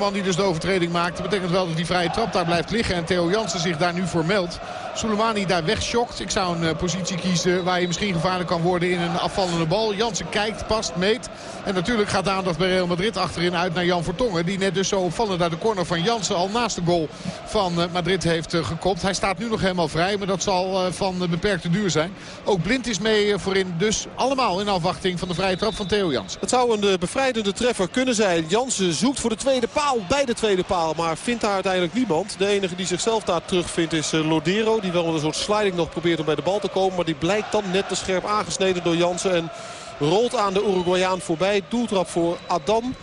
man die dus de overtreding maakt. Betekent wel dat die vrije trap daar blijft liggen. En Theo Jansen zich daar nu voor meldt. Soleimani daar wegschokt. Ik zou een uh, positie kiezen waar je misschien gevaarlijk kan worden in een afvallende bal. Jansen kijkt, past, meet. En natuurlijk gaat de aandacht bij Real Madrid achterin uit naar Jan Vertongen. Die net dus zo opvallend naar de corner van Jansen al naast de goal van uh, Madrid heeft uh, gekopt. Hij staat nu nog helemaal vrij, maar dat zal van beperkte duur zijn. Ook Blind is mee voorin. Dus allemaal in afwachting van de vrije trap van Theo Jansen. Het zou een bevrijdende treffer kunnen zijn. Jansen zoekt voor de tweede paal, bij de tweede paal. Maar vindt daar uiteindelijk niemand. De enige die zichzelf daar terugvindt is Lodero. Die wel een soort sliding nog probeert om bij de bal te komen. Maar die blijkt dan net te scherp aangesneden door Jansen. En rolt aan de Uruguayaan voorbij. Doeltrap voor Adam,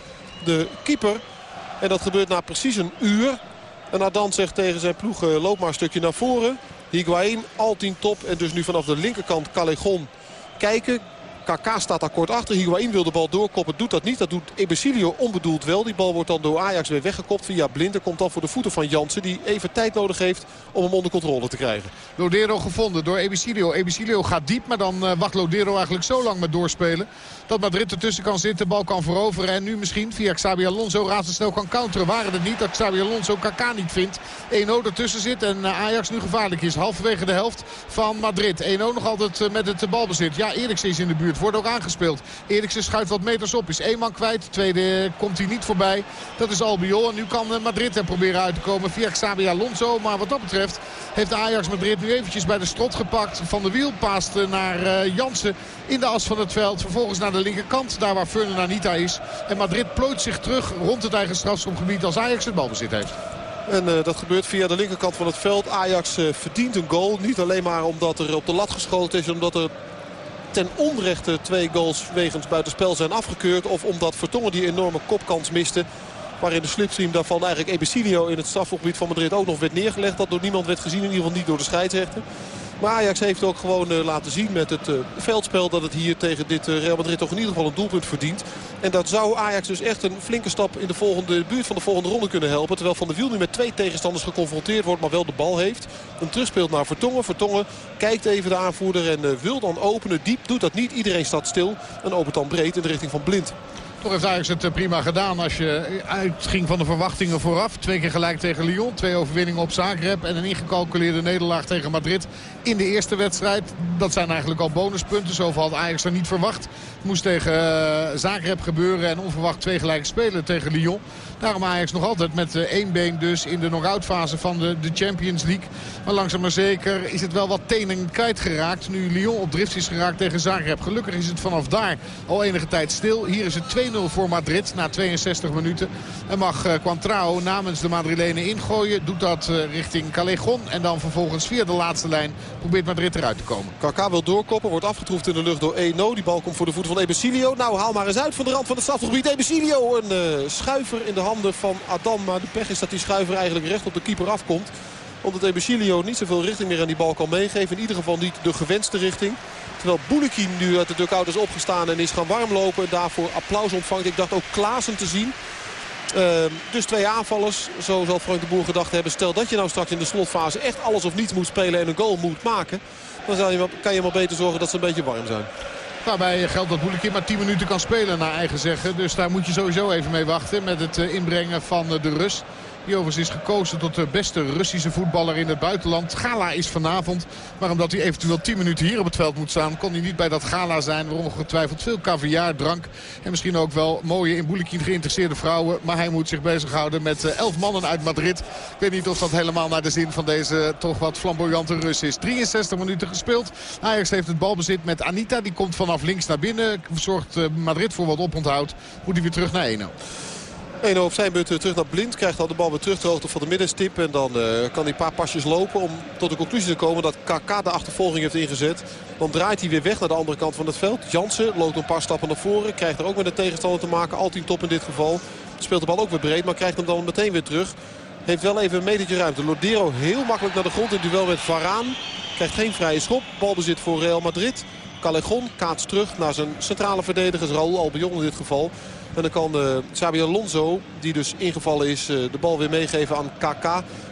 de keeper. En dat gebeurt na precies een uur. En Adam zegt tegen zijn ploeg, loop maar een stukje naar voren. Higuain, Altien top. En dus nu vanaf de linkerkant Callejon kijken. KK staat daar kort achter. Higuain wil de bal doorkoppen. Doet dat niet. Dat doet Ebesilio onbedoeld wel. Die bal wordt dan door Ajax weer weggekopt via Blinder. Komt dan voor de voeten van Jansen. Die even tijd nodig heeft om hem onder controle te krijgen. Lodero gevonden door Ebesilio. Ebesilio gaat diep. Maar dan uh, wacht Lodero eigenlijk zo lang met doorspelen. Dat Madrid ertussen kan zitten. De bal kan veroveren. En nu misschien via Xabi Alonso razendsnel kan counteren. Waren het niet dat Xabi Alonso KK niet vindt. 1-0 ertussen zit. En uh, Ajax nu gevaarlijk is. Halverwege de helft van Madrid. 1-0 nog altijd uh, met het balbezit. Ja, Eriksen is in de buurt. Wordt ook aangespeeld. Eriksen schuift wat meters op. Is één man kwijt. Tweede komt hij niet voorbij. Dat is Albiol. En nu kan Madrid er proberen uit te komen via Xabi Alonso. Maar wat dat betreft heeft Ajax Madrid nu eventjes bij de strot gepakt. Van de wiel paast naar uh, Jansen in de as van het veld. Vervolgens naar de linkerkant. Daar waar Fernand Anita is. En Madrid plooit zich terug rond het eigen strafschopgebied als Ajax het balbezit heeft. En uh, dat gebeurt via de linkerkant van het veld. Ajax verdient een goal. Niet alleen maar omdat er op de lat geschoten is. Omdat er ten onrechte twee goals wegens buitenspel zijn afgekeurd. Of omdat Vertongen die enorme kopkans miste. Waarin de slipstream daarvan eigenlijk Ebesilio in het strafgebied van Madrid ook nog werd neergelegd. Dat door niemand werd gezien. In ieder geval niet door de scheidsrechter. Maar Ajax heeft ook gewoon uh, laten zien met het uh, veldspel dat het hier tegen dit uh, Real Madrid toch in ieder geval een doelpunt verdient. En dat zou Ajax dus echt een flinke stap in de volgende buurt van de volgende ronde kunnen helpen. Terwijl Van der Wiel nu met twee tegenstanders geconfronteerd wordt, maar wel de bal heeft. Een terugspeelt naar Vertongen. Vertongen kijkt even de aanvoerder en wil dan openen. Diep doet dat niet. Iedereen staat stil en opent dan breed in de richting van Blind. Toch heeft Ajax het prima gedaan als je uitging van de verwachtingen vooraf. Twee keer gelijk tegen Lyon. Twee overwinningen op Zagreb. En een ingecalculeerde nederlaag tegen Madrid in de eerste wedstrijd. Dat zijn eigenlijk al bonuspunten. Zoveel had Ajax er niet verwacht. Het moest tegen Zagreb gebeuren. En onverwacht twee gelijke spelen tegen Lyon. Daarom Ajax nog altijd met één been dus in de knock-out fase van de, de Champions League. Maar langzaam maar zeker is het wel wat tenen kwijtgeraakt. Nu Lyon op drift is geraakt tegen Zagreb. Gelukkig is het vanaf daar al enige tijd stil. Hier is het 2-0 voor Madrid na 62 minuten. En mag uh, Quantrao namens de Madrilenen ingooien. Doet dat uh, richting Callejon. En dan vervolgens via de laatste lijn probeert Madrid eruit te komen. Kaka wil doorkoppen. Wordt afgetroefd in de lucht door Eno. Die bal komt voor de voeten van Ebesilio. Nou haal maar eens uit van de rand van het strafgebied. Ebesilio een uh, schuiver in de van Adam. Maar de pech is dat die schuiver eigenlijk recht op de keeper afkomt omdat Ebesilio niet zoveel richting meer aan die bal kan meegeven. In ieder geval niet de gewenste richting. Terwijl Boulikin nu uit de dugout is opgestaan en is gaan warmlopen. En daarvoor applaus ontvangt. Ik dacht ook Klaassen te zien. Uh, dus twee aanvallers, zo zal Frank de Boer gedacht hebben. Stel dat je nou straks in de slotfase echt alles of niets moet spelen en een goal moet maken. Dan kan je maar beter zorgen dat ze een beetje warm zijn. Daarbij geldt dat Boulikin maar 10 minuten kan spelen naar eigen zeggen. Dus daar moet je sowieso even mee wachten met het inbrengen van de Rus. Die overigens is gekozen tot de beste Russische voetballer in het buitenland. Gala is vanavond. Maar omdat hij eventueel 10 minuten hier op het veld moet staan... kon hij niet bij dat gala zijn. Waarom ongetwijfeld veel caviar, drank. En misschien ook wel mooie in Boulikin geïnteresseerde vrouwen. Maar hij moet zich bezighouden met 11 mannen uit Madrid. Ik weet niet of dat helemaal naar de zin van deze toch wat flamboyante Rus is. 63 minuten gespeeld. Ajax heeft het balbezit met Anita. Die komt vanaf links naar binnen. Zorgt Madrid voor wat oponthoud. Moet hij weer terug naar 1-0. 1 op zijn beurt terug naar Blind. Krijgt dan de bal weer terug de hoogte van de middenstip. En dan uh, kan hij een paar pasjes lopen om tot de conclusie te komen dat KK de achtervolging heeft ingezet. Dan draait hij weer weg naar de andere kant van het veld. Jansen loopt een paar stappen naar voren. Krijgt er ook met de tegenstander te maken. Altien top in dit geval. Speelt de bal ook weer breed, maar krijgt hem dan meteen weer terug. Heeft wel even een metertje ruimte. Lodero heel makkelijk naar de grond in duel met Varaan. Krijgt geen vrije schop. Balbezit voor Real Madrid. Callejon kaatst terug naar zijn centrale verdedigers. Raúl Albion in dit geval. En dan kan uh, Xabi Alonso, die dus ingevallen is, uh, de bal weer meegeven aan KK.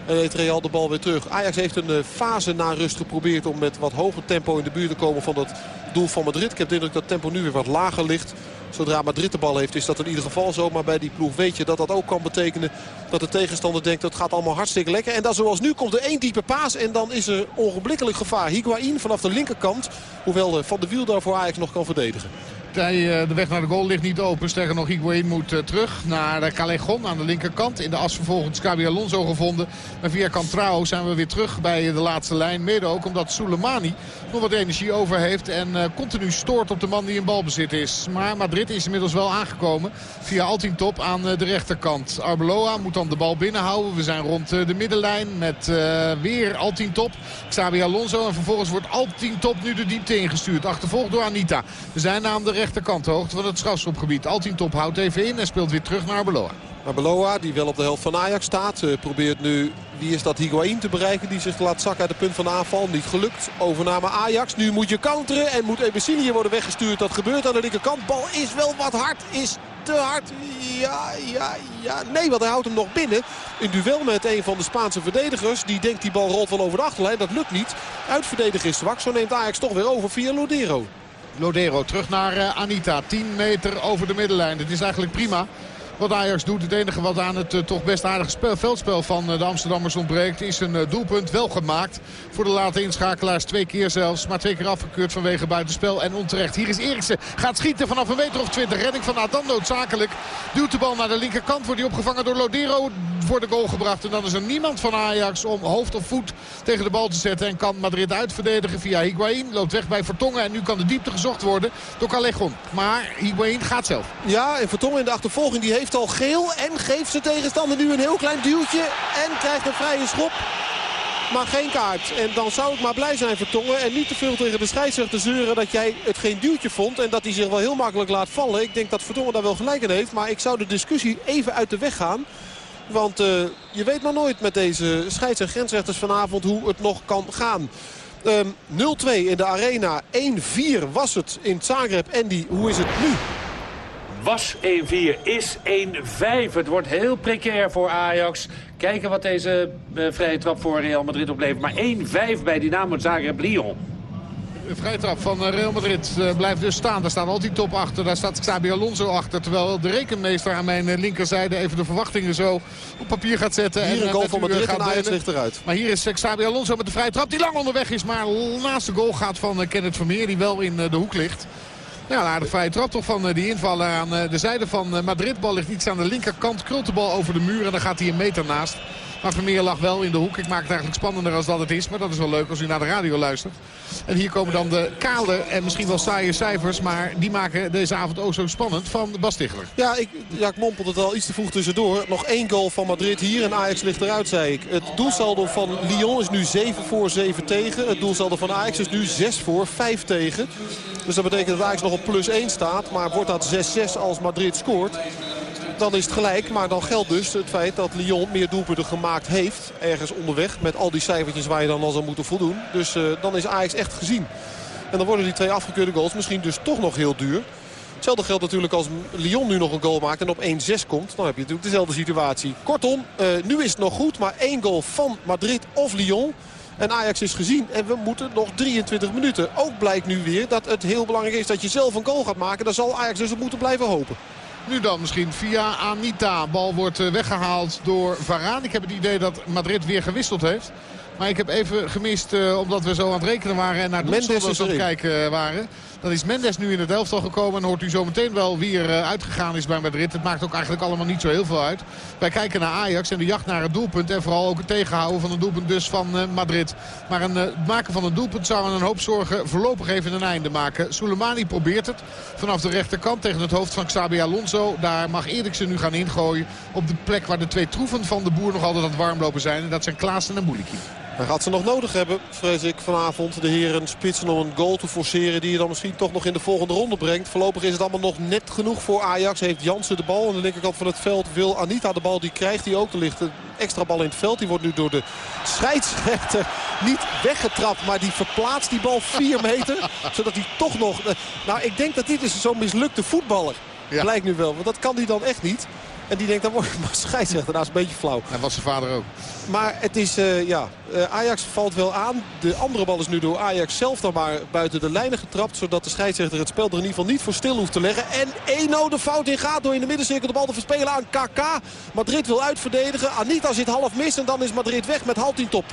En heeft Real de bal weer terug. Ajax heeft een uh, fase na rust geprobeerd om met wat hoger tempo in de buurt te komen van dat doel van Madrid. Ik heb de indruk dat tempo nu weer wat lager ligt. Zodra Madrid de bal heeft is dat in ieder geval zo. Maar bij die ploeg weet je dat dat ook kan betekenen dat de tegenstander denkt dat gaat allemaal hartstikke lekker. En dan zoals nu komt er één diepe paas en dan is er ongeblikkelijk gevaar. Higuain vanaf de linkerkant. Hoewel eh, Van de Wiel daarvoor Ajax nog kan verdedigen. De weg naar de goal ligt niet open. Sterker nog, Higuain moet terug naar Callejon aan de linkerkant. In de as vervolgens Cabi Alonso gevonden. Maar via Cantrao zijn we weer terug bij de laatste lijn. Mede ook omdat Soleimani nog wat energie over heeft. En continu stoort op de man die in balbezit is. Maar Madrid is inmiddels wel aangekomen. Via Altintop aan de rechterkant. Arbeloa moet dan de bal binnenhouden. We zijn rond de middenlijn met weer Altintop. Xabi Alonso. En vervolgens wordt Altintop nu de diepte ingestuurd. Achtervolgd door Anita. We zijn aan de rechterkant hoogte van het strafschopgebied. Altintop houdt even in en speelt weer terug naar Arbeloa. Arbeloa die wel op de helft van Ajax staat. Uh, probeert nu, wie is dat, Higuain te bereiken. Die zich laat zakken uit de punt van de aanval. Niet gelukt. Overname Ajax. Nu moet je counteren en moet Ebesilio worden weggestuurd. Dat gebeurt aan de linkerkant. Bal is wel wat hard. Is te hard. Ja, ja, ja. Nee, want hij houdt hem nog binnen. Een duel met een van de Spaanse verdedigers. Die denkt die bal rolt wel over de achterlijn. Dat lukt niet. Uitverdedigen is zwak. Zo neemt Ajax toch weer over via Lodero. Lodero terug naar uh, Anita. 10 meter over de middenlijn. Het is eigenlijk prima wat Ajax doet. Het enige wat aan het uh, toch best aardige spel, veldspel van uh, de Amsterdammers ontbreekt... is een doelpunt wel gemaakt voor de late inschakelaars. Twee keer zelfs, maar twee keer afgekeurd vanwege buitenspel en onterecht. Hier is Eriksen, gaat schieten vanaf een meter of twintig. Redding van Adam noodzakelijk. Duwt de bal naar de linkerkant, wordt hij opgevangen door Lodero. Voor de goal gebracht en dan is er niemand van Ajax om hoofd of voet tegen de bal te zetten. En kan Madrid uitverdedigen via Higuain. Loopt weg bij Vertongen en nu kan de diepte gezocht worden door Callejon. Maar Higuain gaat zelf. Ja, en Vertongen in de achtervolging die heeft al geel. En geeft zijn tegenstander nu een heel klein duwtje. En krijgt een vrije schop. Maar geen kaart. En dan zou ik maar blij zijn Vertongen. En niet te veel tegen de scheidsrechter zeuren dat jij het geen duwtje vond. En dat hij zich wel heel makkelijk laat vallen. Ik denk dat Vertongen daar wel gelijk in heeft. Maar ik zou de discussie even uit de weg gaan. Want uh, je weet maar nooit met deze scheids- en grensrechters vanavond hoe het nog kan gaan. Um, 0-2 in de arena. 1-4 was het in Zagreb. Andy, hoe is het nu? was 1-4, is 1-5. Het wordt heel precair voor Ajax. Kijken wat deze uh, vrije trap voor Real Madrid oplevert. Maar 1-5 bij Dynamo Zagreb-Lyon. De vrije trap van Real Madrid uh, blijft dus staan. Daar staat altijd top achter. Daar staat Xabi Alonso achter. Terwijl de rekenmeester aan mijn linkerzijde even de verwachtingen zo op papier gaat zetten. Hier en, een goal van Madrid gaat en Ajax ligt eruit. Maar hier is Xabi Alonso met de vrije trap die lang onderweg is. Maar naast de goal gaat van Kenneth Vermeer die wel in de hoek ligt. Ja, een aardig vrije trap toch van die invaller aan de zijde van Madrid. Bal ligt iets aan de linkerkant. Krult de bal over de muur en dan gaat hij een meter naast. Maar Vermeer lag wel in de hoek. Ik maak het eigenlijk spannender als dat het is. Maar dat is wel leuk als u naar de radio luistert. En hier komen dan de kale en misschien wel saaie cijfers. Maar die maken deze avond ook zo spannend van Bas Tichler. Ja, ik, ja, mompelde het al iets te vroeg tussendoor. Nog één goal van Madrid hier en Ajax ligt eruit, zei ik. Het doelsaldo van Lyon is nu 7 voor 7 tegen. Het doelsaldo van Ajax is nu 6 voor 5 tegen. Dus dat betekent dat Ajax nog op plus 1 staat. Maar wordt dat 6-6 als Madrid scoort dan is het gelijk. Maar dan geldt dus het feit dat Lyon meer doelpunten gemaakt heeft. Ergens onderweg. Met al die cijfertjes waar je dan al zou moeten voldoen. Dus uh, dan is Ajax echt gezien. En dan worden die twee afgekeurde goals misschien dus toch nog heel duur. Hetzelfde geldt natuurlijk als Lyon nu nog een goal maakt en op 1-6 komt. Dan heb je natuurlijk dezelfde situatie. Kortom, uh, nu is het nog goed. Maar één goal van Madrid of Lyon. En Ajax is gezien. En we moeten nog 23 minuten. Ook blijkt nu weer dat het heel belangrijk is dat je zelf een goal gaat maken. Daar zal Ajax dus op moeten blijven hopen. Nu dan misschien via Anita. Bal wordt weggehaald door Varaan. Ik heb het idee dat Madrid weer gewisseld heeft. Maar ik heb even gemist, uh, omdat we zo aan het rekenen waren en naar de doelstellers aan het kijken waren. Dan is Mendes nu in het elftal gekomen. En hoort u zo meteen wel wie er uh, uitgegaan is bij Madrid. Het maakt ook eigenlijk allemaal niet zo heel veel uit. Wij kijken naar Ajax en de jacht naar het doelpunt. En vooral ook het tegenhouden van het doelpunt dus van uh, Madrid. Maar een, het maken van een doelpunt zou een hoop zorgen voorlopig even een einde maken. Soleimani probeert het vanaf de rechterkant tegen het hoofd van Xabi Alonso. Daar mag Eriksen nu gaan ingooien op de plek waar de twee troeven van de boer nog altijd aan het warmlopen zijn. En dat zijn Klaassen en Moeliki. Hij gaat ze nog nodig hebben, vrees ik, vanavond. De heren spitsen om een goal te forceren die je dan misschien toch nog in de volgende ronde brengt. Voorlopig is het allemaal nog net genoeg voor Ajax. Heeft Jansen de bal aan de linkerkant van het veld. Wil Anita de bal, die krijgt hij ook. Er ligt een extra bal in het veld. Die wordt nu door de scheidsrechter niet weggetrapt. Maar die verplaatst die bal 4 meter. zodat hij toch nog... Nou, ik denk dat dit is zo'n mislukte voetballer. Ja. Blijkt nu wel, want dat kan hij dan echt niet. En die denkt, dan wordt maar scheidsrechter. Dat is een beetje flauw. En was zijn vader ook. Maar het is, uh, ja, uh, Ajax valt wel aan. De andere bal is nu door Ajax zelf dan maar buiten de lijnen getrapt. Zodat de scheidsrechter het spel er in ieder geval niet voor stil hoeft te leggen. En Eno de fout in gaat door in de middencirkel de bal te verspelen aan KK. Madrid wil uitverdedigen. Anita zit half mis en dan is Madrid weg met Haltintop.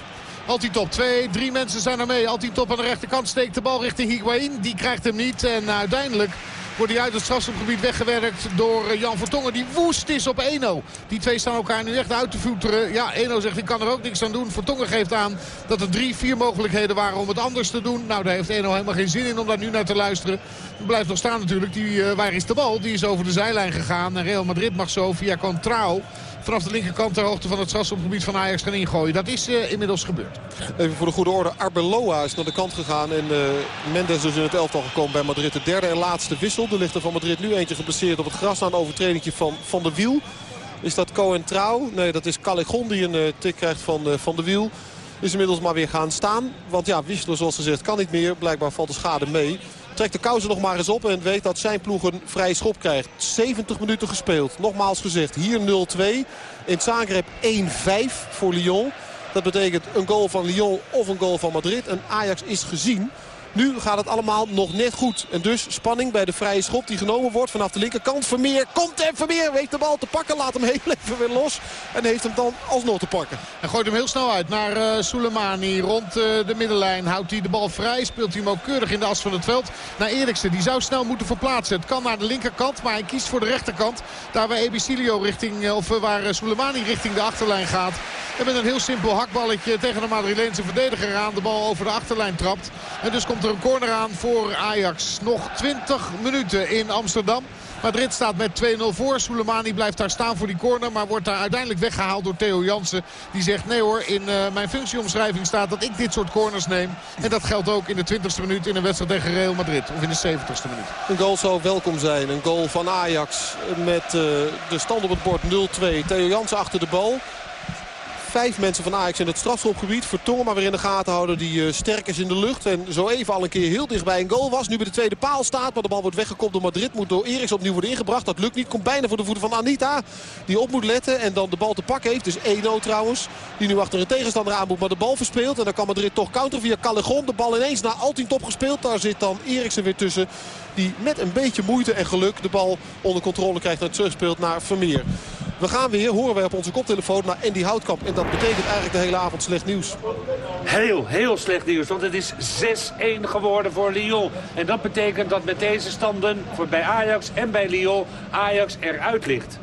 Altintop, twee, drie mensen zijn er mee. Altintop aan de rechterkant steekt de bal richting Higuain. Die krijgt hem niet en uiteindelijk wordt hij uit het strafschopgebied weggewerkt door eh, Jan Vertongen. Die woest is op Eno. Die twee staan elkaar nu echt uit te voeteren. Ja, Eno zegt ik kan er ook niks aan doen. Vertongen geeft aan dat er drie, vier mogelijkheden waren om het anders te doen. Nou, daar heeft Eno helemaal geen zin in om daar nu naar te luisteren. Het blijft nog staan natuurlijk. Die, uh, waar is de bal? Die is over de zijlijn gegaan. En Real Madrid mag zo via Contrao vanaf de linkerkant ter hoogte van het strafschopgebied van Ajax gaan ingooien. Dat is uh, inmiddels gebeurd. Even voor de goede orde. Arbeloa is naar de kant gegaan. En uh, Mendes is in het elftal gekomen bij Madrid. De derde en laatste wissel. Er ligt er van Madrid nu eentje geblesseerd op het gras. Na een overtreding van Van de Wiel. Is dat Cohen Trouw? Nee, dat is Callejon die een uh, tik krijgt van, van de Wiel. Is inmiddels maar weer gaan staan. Want ja, wisselen zoals gezegd kan niet meer. Blijkbaar valt de schade mee. Trekt de kousen nog maar eens op en weet dat zijn ploeg een vrije schop krijgt. 70 minuten gespeeld. Nogmaals gezegd, hier 0-2. In Zagreb 1-5 voor Lyon. Dat betekent een goal van Lyon of een goal van Madrid. En Ajax is gezien. Nu gaat het allemaal nog net goed. En dus spanning bij de vrije schop die genomen wordt vanaf de linkerkant. Vermeer komt en Vermeer weet de bal te pakken. Laat hem heel even weer los. En heeft hem dan alsnog te pakken. En gooit hem heel snel uit naar uh, Soleimani. Rond uh, de middenlijn houdt hij de bal vrij. Speelt hij hem ook keurig in de as van het veld. Naar Eriksen. Die zou snel moeten verplaatsen. Het kan naar de linkerkant. Maar hij kiest voor de rechterkant. Daar waar Ebicilio richting, uh, of waar Soleimani richting de achterlijn gaat. En met een heel simpel hakballetje tegen de Madrileense verdediger aan. De bal over de achterlijn trapt. En dus komt een corner aan voor Ajax. Nog 20 minuten in Amsterdam. Madrid staat met 2-0 voor. Soleimani blijft daar staan voor die corner. Maar wordt daar uiteindelijk weggehaald door Theo Jansen. Die zegt nee hoor, in uh, mijn functieomschrijving staat dat ik dit soort corners neem. En dat geldt ook in de 20ste minuut in een wedstrijd tegen Real Madrid. Of in de 70ste minuut. Een goal zou welkom zijn. Een goal van Ajax met uh, de stand op het bord 0-2. Theo Jansen achter de bal vijf mensen van Ajax in het strafschopgebied. Vertongen maar weer in de gaten houden die uh, sterk is in de lucht. En zo even al een keer heel dichtbij een goal was. Nu bij de tweede paal staat. Maar de bal wordt weggekopt door Madrid. Moet door Eriks opnieuw worden ingebracht. Dat lukt niet. Komt bijna voor de voeten van Anita. Die op moet letten. En dan de bal te pakken heeft. Dus 1-0 trouwens. Die nu achter een tegenstander aan moet. Maar de bal verspeelt. En dan kan Madrid toch counter via Callejon. De bal ineens naar Altintop gespeeld. Daar zit dan Eriksen weer tussen. Die met een beetje moeite en geluk de bal onder controle krijgt. En terugspeelt naar Vermeer. We gaan weer, horen wij op onze koptelefoon, naar Andy Houtkamp. En dat betekent eigenlijk de hele avond slecht nieuws. Heel, heel slecht nieuws. Want het is 6-1 geworden voor Lyon. En dat betekent dat met deze standen voor bij Ajax en bij Lyon Ajax eruit ligt.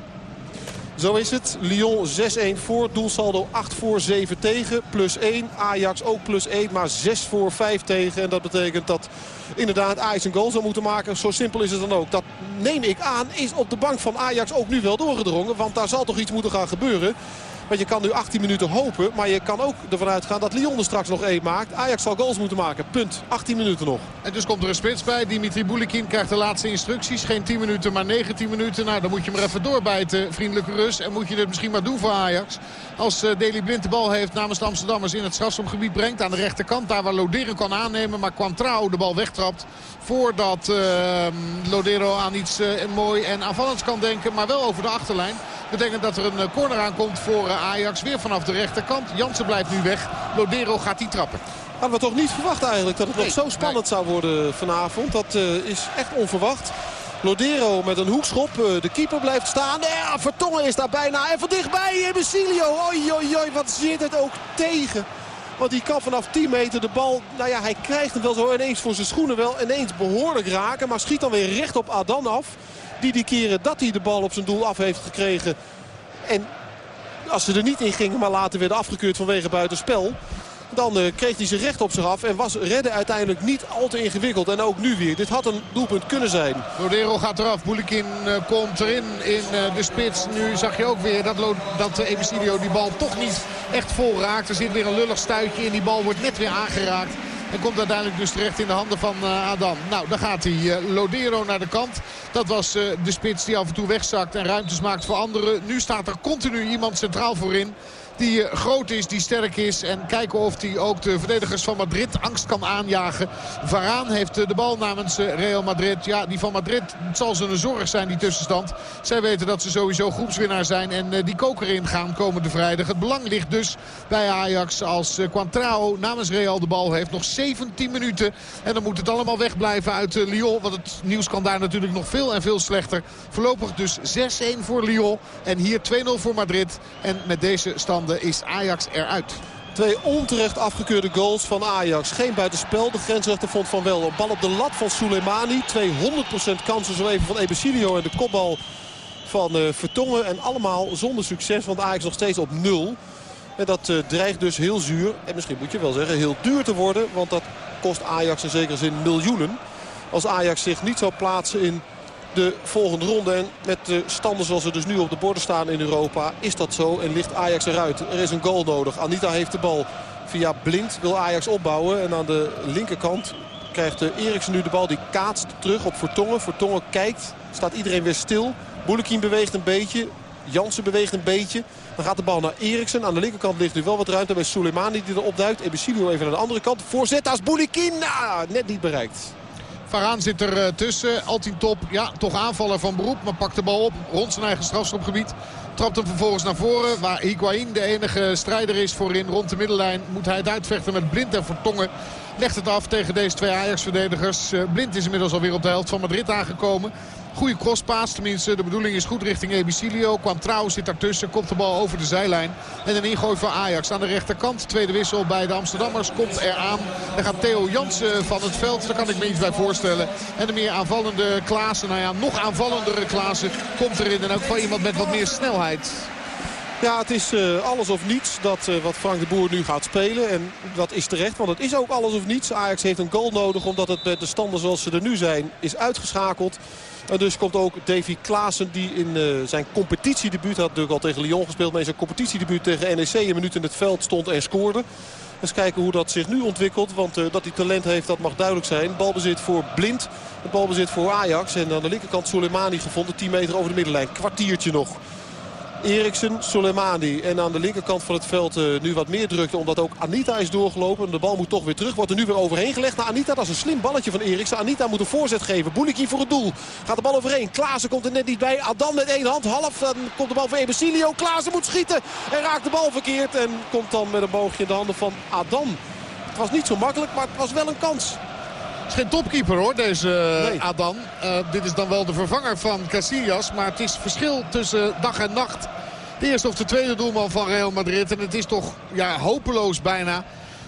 Zo is het. Lyon 6-1 voor. Doelsaldo 8 voor 7 tegen. Plus 1. Ajax ook plus 1. Maar 6 voor 5 tegen. En dat betekent dat inderdaad Ajax een goal zou moeten maken. Zo simpel is het dan ook. Dat neem ik aan is op de bank van Ajax ook nu wel doorgedrongen. Want daar zal toch iets moeten gaan gebeuren. Want je kan nu 18 minuten hopen. Maar je kan ook ervan uitgaan dat Lyon er straks nog één maakt. Ajax zal goals moeten maken. Punt. 18 minuten nog. En dus komt er een spits bij. Dimitri Boulikin krijgt de laatste instructies. Geen 10 minuten, maar 19 minuten. Nou, dan moet je maar even doorbijten, vriendelijke Rus. En moet je het misschien maar doen voor Ajax. Als uh, Deli Blind de bal heeft namens de Amsterdammers in het strafschopgebied brengt. Aan de rechterkant, daar waar Loderen kan aannemen. Maar Quantrao de bal wegtrapt. Voordat uh, Lodero aan iets uh, mooi en aanvallends kan denken. Maar wel over de achterlijn. Betekent dat er een corner aankomt voor Ajax. Weer vanaf de rechterkant. Jansen blijft nu weg. Lodero gaat die trappen. Hadden we toch niet verwacht eigenlijk dat het nee, nog zo spannend nee. zou worden vanavond. Dat uh, is echt onverwacht. Lodero met een hoekschop. Uh, de keeper blijft staan. Ja, Vertongen is daar bijna. En van dichtbij Ebesilio. Oi, oi, oi. Wat zit het ook tegen. Want die kan vanaf 10 meter de bal... Nou ja, hij krijgt hem wel zo ineens voor zijn schoenen wel ineens behoorlijk raken. Maar schiet dan weer recht op Adan af. Die die keren dat hij de bal op zijn doel af heeft gekregen. En als ze er niet in gingen, maar later werden afgekeurd vanwege buitenspel. Dan uh, kreeg hij ze recht op zich af en was redden uiteindelijk niet al te ingewikkeld. En ook nu weer. Dit had een doelpunt kunnen zijn. Rodero gaat eraf. Boulikin uh, komt erin in uh, de spits. Nu zag je ook weer dat, dat uh, Ebesilio die bal toch niet echt vol raakt. Er zit weer een lullig stuitje in. Die bal wordt net weer aangeraakt. En komt uiteindelijk dus terecht in de handen van uh, Adam. Nou, dan gaat hij uh, Lodero naar de kant. Dat was uh, de spits die af en toe wegzakt en ruimtes maakt voor anderen. Nu staat er continu iemand centraal voorin. Die groot is, die sterk is. En kijken of hij ook de verdedigers van Madrid angst kan aanjagen. Varaan heeft de bal namens Real Madrid. Ja, die van Madrid het zal ze een zorg zijn, die tussenstand. Zij weten dat ze sowieso groepswinnaar zijn. En die koker in gaan komende vrijdag. Het belang ligt dus bij Ajax als Quantrao namens Real de bal heeft. Nog 17 minuten. En dan moet het allemaal wegblijven uit Lyon. Want het nieuws kan daar natuurlijk nog veel en veel slechter. Voorlopig dus 6-1 voor Lyon. En hier 2-0 voor Madrid. En met deze is Ajax eruit. Twee onterecht afgekeurde goals van Ajax. Geen buitenspel. De grensrechter vond van wel. Een bal op de lat van Soleimani. 200% kansen zo even van Ebesilio. En de kopbal van uh, Vertongen. En allemaal zonder succes. Want Ajax nog steeds op nul. En dat uh, dreigt dus heel zuur. En misschien moet je wel zeggen heel duur te worden. Want dat kost Ajax in zekere zin miljoenen. Als Ajax zich niet zou plaatsen in de volgende ronde. En met de standen zoals ze dus nu op de borden staan in Europa is dat zo. En ligt Ajax eruit. Er is een goal nodig. Anita heeft de bal via Blind. Wil Ajax opbouwen. En aan de linkerkant krijgt Eriksen nu de bal. Die kaatst terug op Vertongen. Vertongen kijkt. Staat iedereen weer stil. Boulekin beweegt een beetje. Jansen beweegt een beetje. Dan gaat de bal naar Eriksen. Aan de linkerkant ligt nu wel wat ruimte bij Soleimani die erop duikt. Ebesilio even aan de andere kant. Voorzet als Boulekin. Nou, net niet bereikt. Varaan zit er uh, tussen. Altien Top, ja, toch aanvaller van beroep. Maar pakt de bal op rond zijn eigen strafschopgebied. Trapt hem vervolgens naar voren. Waar Higuain de enige strijder is voorin rond de middenlijn. Moet hij het uitvechten met Blind en Vertongen. Legt het af tegen deze twee Ajax-verdedigers. Uh, Blind is inmiddels alweer op de helft van Madrid aangekomen. Goede crosspaas, tenminste de bedoeling is goed richting Ebicilio. Kwam trouw zit daartussen, komt de bal over de zijlijn. En een ingooi van Ajax aan de rechterkant. Tweede wissel bij de Amsterdammers komt eraan. Dan gaat Theo Jansen van het veld, daar kan ik me iets bij voorstellen. En de meer aanvallende Klaassen, nou ja, nog aanvallendere Klaassen komt erin. En ook van iemand met wat meer snelheid. Ja, het is uh, alles of niets dat uh, wat Frank de Boer nu gaat spelen. En dat is terecht, want het is ook alles of niets. Ajax heeft een goal nodig omdat het met de standen zoals ze er nu zijn is uitgeschakeld. En dus komt ook Davy Klaassen die in uh, zijn competitiedebuut... had natuurlijk al tegen Lyon gespeeld... maar in zijn competitiedebuut tegen NEC een minuut in het veld stond en scoorde. Eens kijken hoe dat zich nu ontwikkelt. Want uh, dat hij talent heeft, dat mag duidelijk zijn. Balbezit voor Blind. Het balbezit voor Ajax. En aan de linkerkant Soleimani gevonden. 10 meter over de middenlijn. Kwartiertje nog. Eriksen, Soleimani. En aan de linkerkant van het veld uh, nu wat meer drukte. Omdat ook Anita is doorgelopen. De bal moet toch weer terug. Wordt er nu weer overheen gelegd naar Anita. Dat is een slim balletje van Eriksen. Anita moet een voorzet geven. Boeliki voor het doel. Gaat de bal overheen. Klaassen komt er net niet bij. Adan met één hand. Half. Dan komt de bal voor Ebesilio. Klaassen moet schieten. En raakt de bal verkeerd. En komt dan met een boogje in de handen van Adan. Het was niet zo makkelijk, maar het was wel een kans. Het is geen topkeeper hoor, deze nee. Adan. Uh, dit is dan wel de vervanger van Casillas. Maar het is verschil tussen dag en nacht. De eerste of de tweede doelman van Real Madrid. En het is toch ja, hopeloos bijna.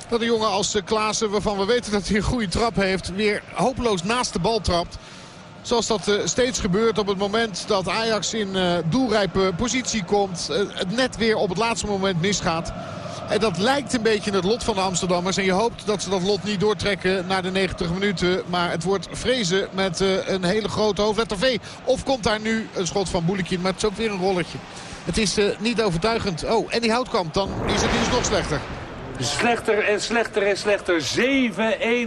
Dat een jongen als Klaassen, waarvan we weten dat hij een goede trap heeft... weer hopeloos naast de bal trapt. Zoals dat steeds gebeurt op het moment dat Ajax in doelrijpe positie komt. Het net weer op het laatste moment misgaat. En dat lijkt een beetje het lot van de Amsterdammers. En je hoopt dat ze dat lot niet doortrekken na de 90 minuten. Maar het wordt vrezen met uh, een hele grote hoofdletter V. Of komt daar nu een schot van Boulikin. Maar het is ook weer een rolletje. Het is uh, niet overtuigend. Oh, en die houtkamp. Dan is het dus nog slechter. Slechter en slechter en slechter.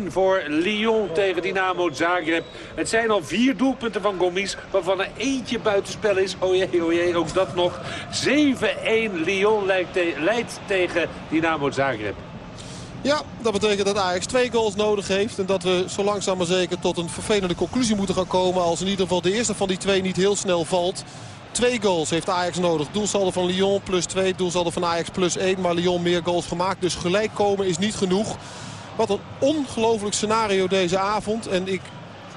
7-1 voor Lyon tegen Dynamo Zagreb. Het zijn al vier doelpunten van Gomis, waarvan er eentje buitenspel is. O jee, o jee, ook dat nog. 7-1 Lyon leidt, leidt tegen Dynamo Zagreb. Ja, dat betekent dat Ajax twee goals nodig heeft. En dat we zo langzaam maar zeker tot een vervelende conclusie moeten gaan komen. Als in ieder geval de eerste van die twee niet heel snel valt. Twee goals heeft Ajax nodig. Doelsaldo van Lyon plus 2. Doelsaldo van Ajax plus 1. Maar Lyon meer goals gemaakt. Dus gelijk komen is niet genoeg. Wat een ongelooflijk scenario deze avond. En ik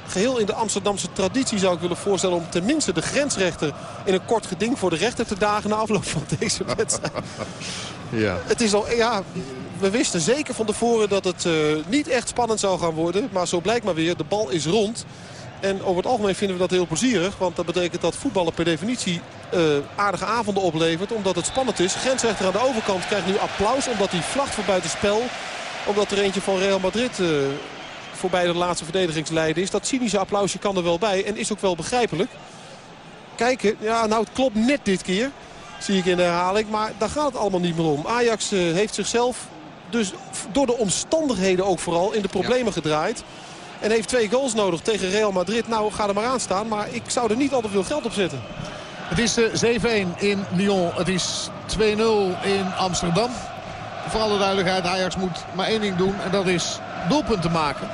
geheel in de Amsterdamse traditie zou ik willen voorstellen... om tenminste de grensrechter in een kort geding voor de rechter te dagen... na afloop van deze wedstrijd. Ja. Het is al, ja, we wisten zeker van tevoren dat het uh, niet echt spannend zou gaan worden. Maar zo blijkt maar weer, de bal is rond. En over het algemeen vinden we dat heel plezierig. Want dat betekent dat voetballen per definitie uh, aardige avonden oplevert. Omdat het spannend is. Grensrechter aan de overkant krijgt nu applaus. Omdat hij vlacht voor buitenspel. Omdat er eentje van Real Madrid uh, voorbij de laatste verdedigingsleider is. Dat cynische applausje kan er wel bij. En is ook wel begrijpelijk. Kijken, ja nou het klopt net dit keer. Zie ik in de herhaling. Maar daar gaat het allemaal niet meer om. Ajax uh, heeft zichzelf dus door de omstandigheden ook vooral in de problemen ja. gedraaid. En heeft twee goals nodig tegen Real Madrid. Nou, ga er maar aan staan. Maar ik zou er niet al te veel geld op zetten. Het is 7-1 in Lyon. Het is 2-0 in Amsterdam. Voor alle duidelijkheid, Ajax moet maar één ding doen. En dat is doelpunten maken.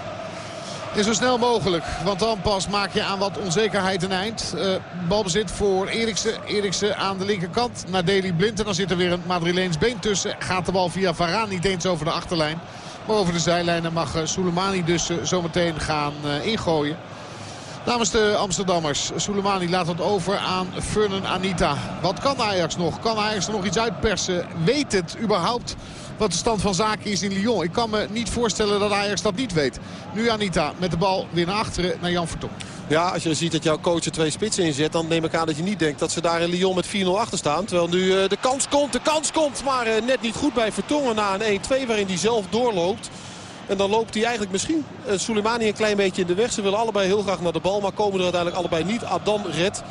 En zo snel mogelijk. Want dan pas maak je aan wat onzekerheid een eind. Uh, balbezit voor Eriksen. Eriksen aan de linkerkant naar Deli Blind. En dan zit er weer een Madrileens been tussen. Gaat de bal via Varaan niet eens over de achterlijn. Maar over de zijlijnen mag uh, Soleimani dus uh, zometeen gaan ingooien. Namens de Amsterdammers. Soleimani laat het over aan Furnen Anita. Wat kan Ajax nog? Kan Ajax er nog iets uitpersen? Weet het überhaupt wat de stand van zaken is in Lyon? Ik kan me niet voorstellen dat Ajax dat niet weet. Nu Anita met de bal weer naar achteren naar Jan Vertongen. Ja, als je ziet dat jouw coach er twee spitsen inzet... dan neem ik aan dat je niet denkt dat ze daar in Lyon met 4-0 achter staan. Terwijl nu uh, de kans komt, de kans komt. Maar uh, net niet goed bij Vertongen na een 1-2 waarin hij zelf doorloopt. En dan loopt hij eigenlijk misschien uh, Soleimani een klein beetje in de weg. Ze willen allebei heel graag naar de bal, maar komen er uiteindelijk allebei niet. Adan redt.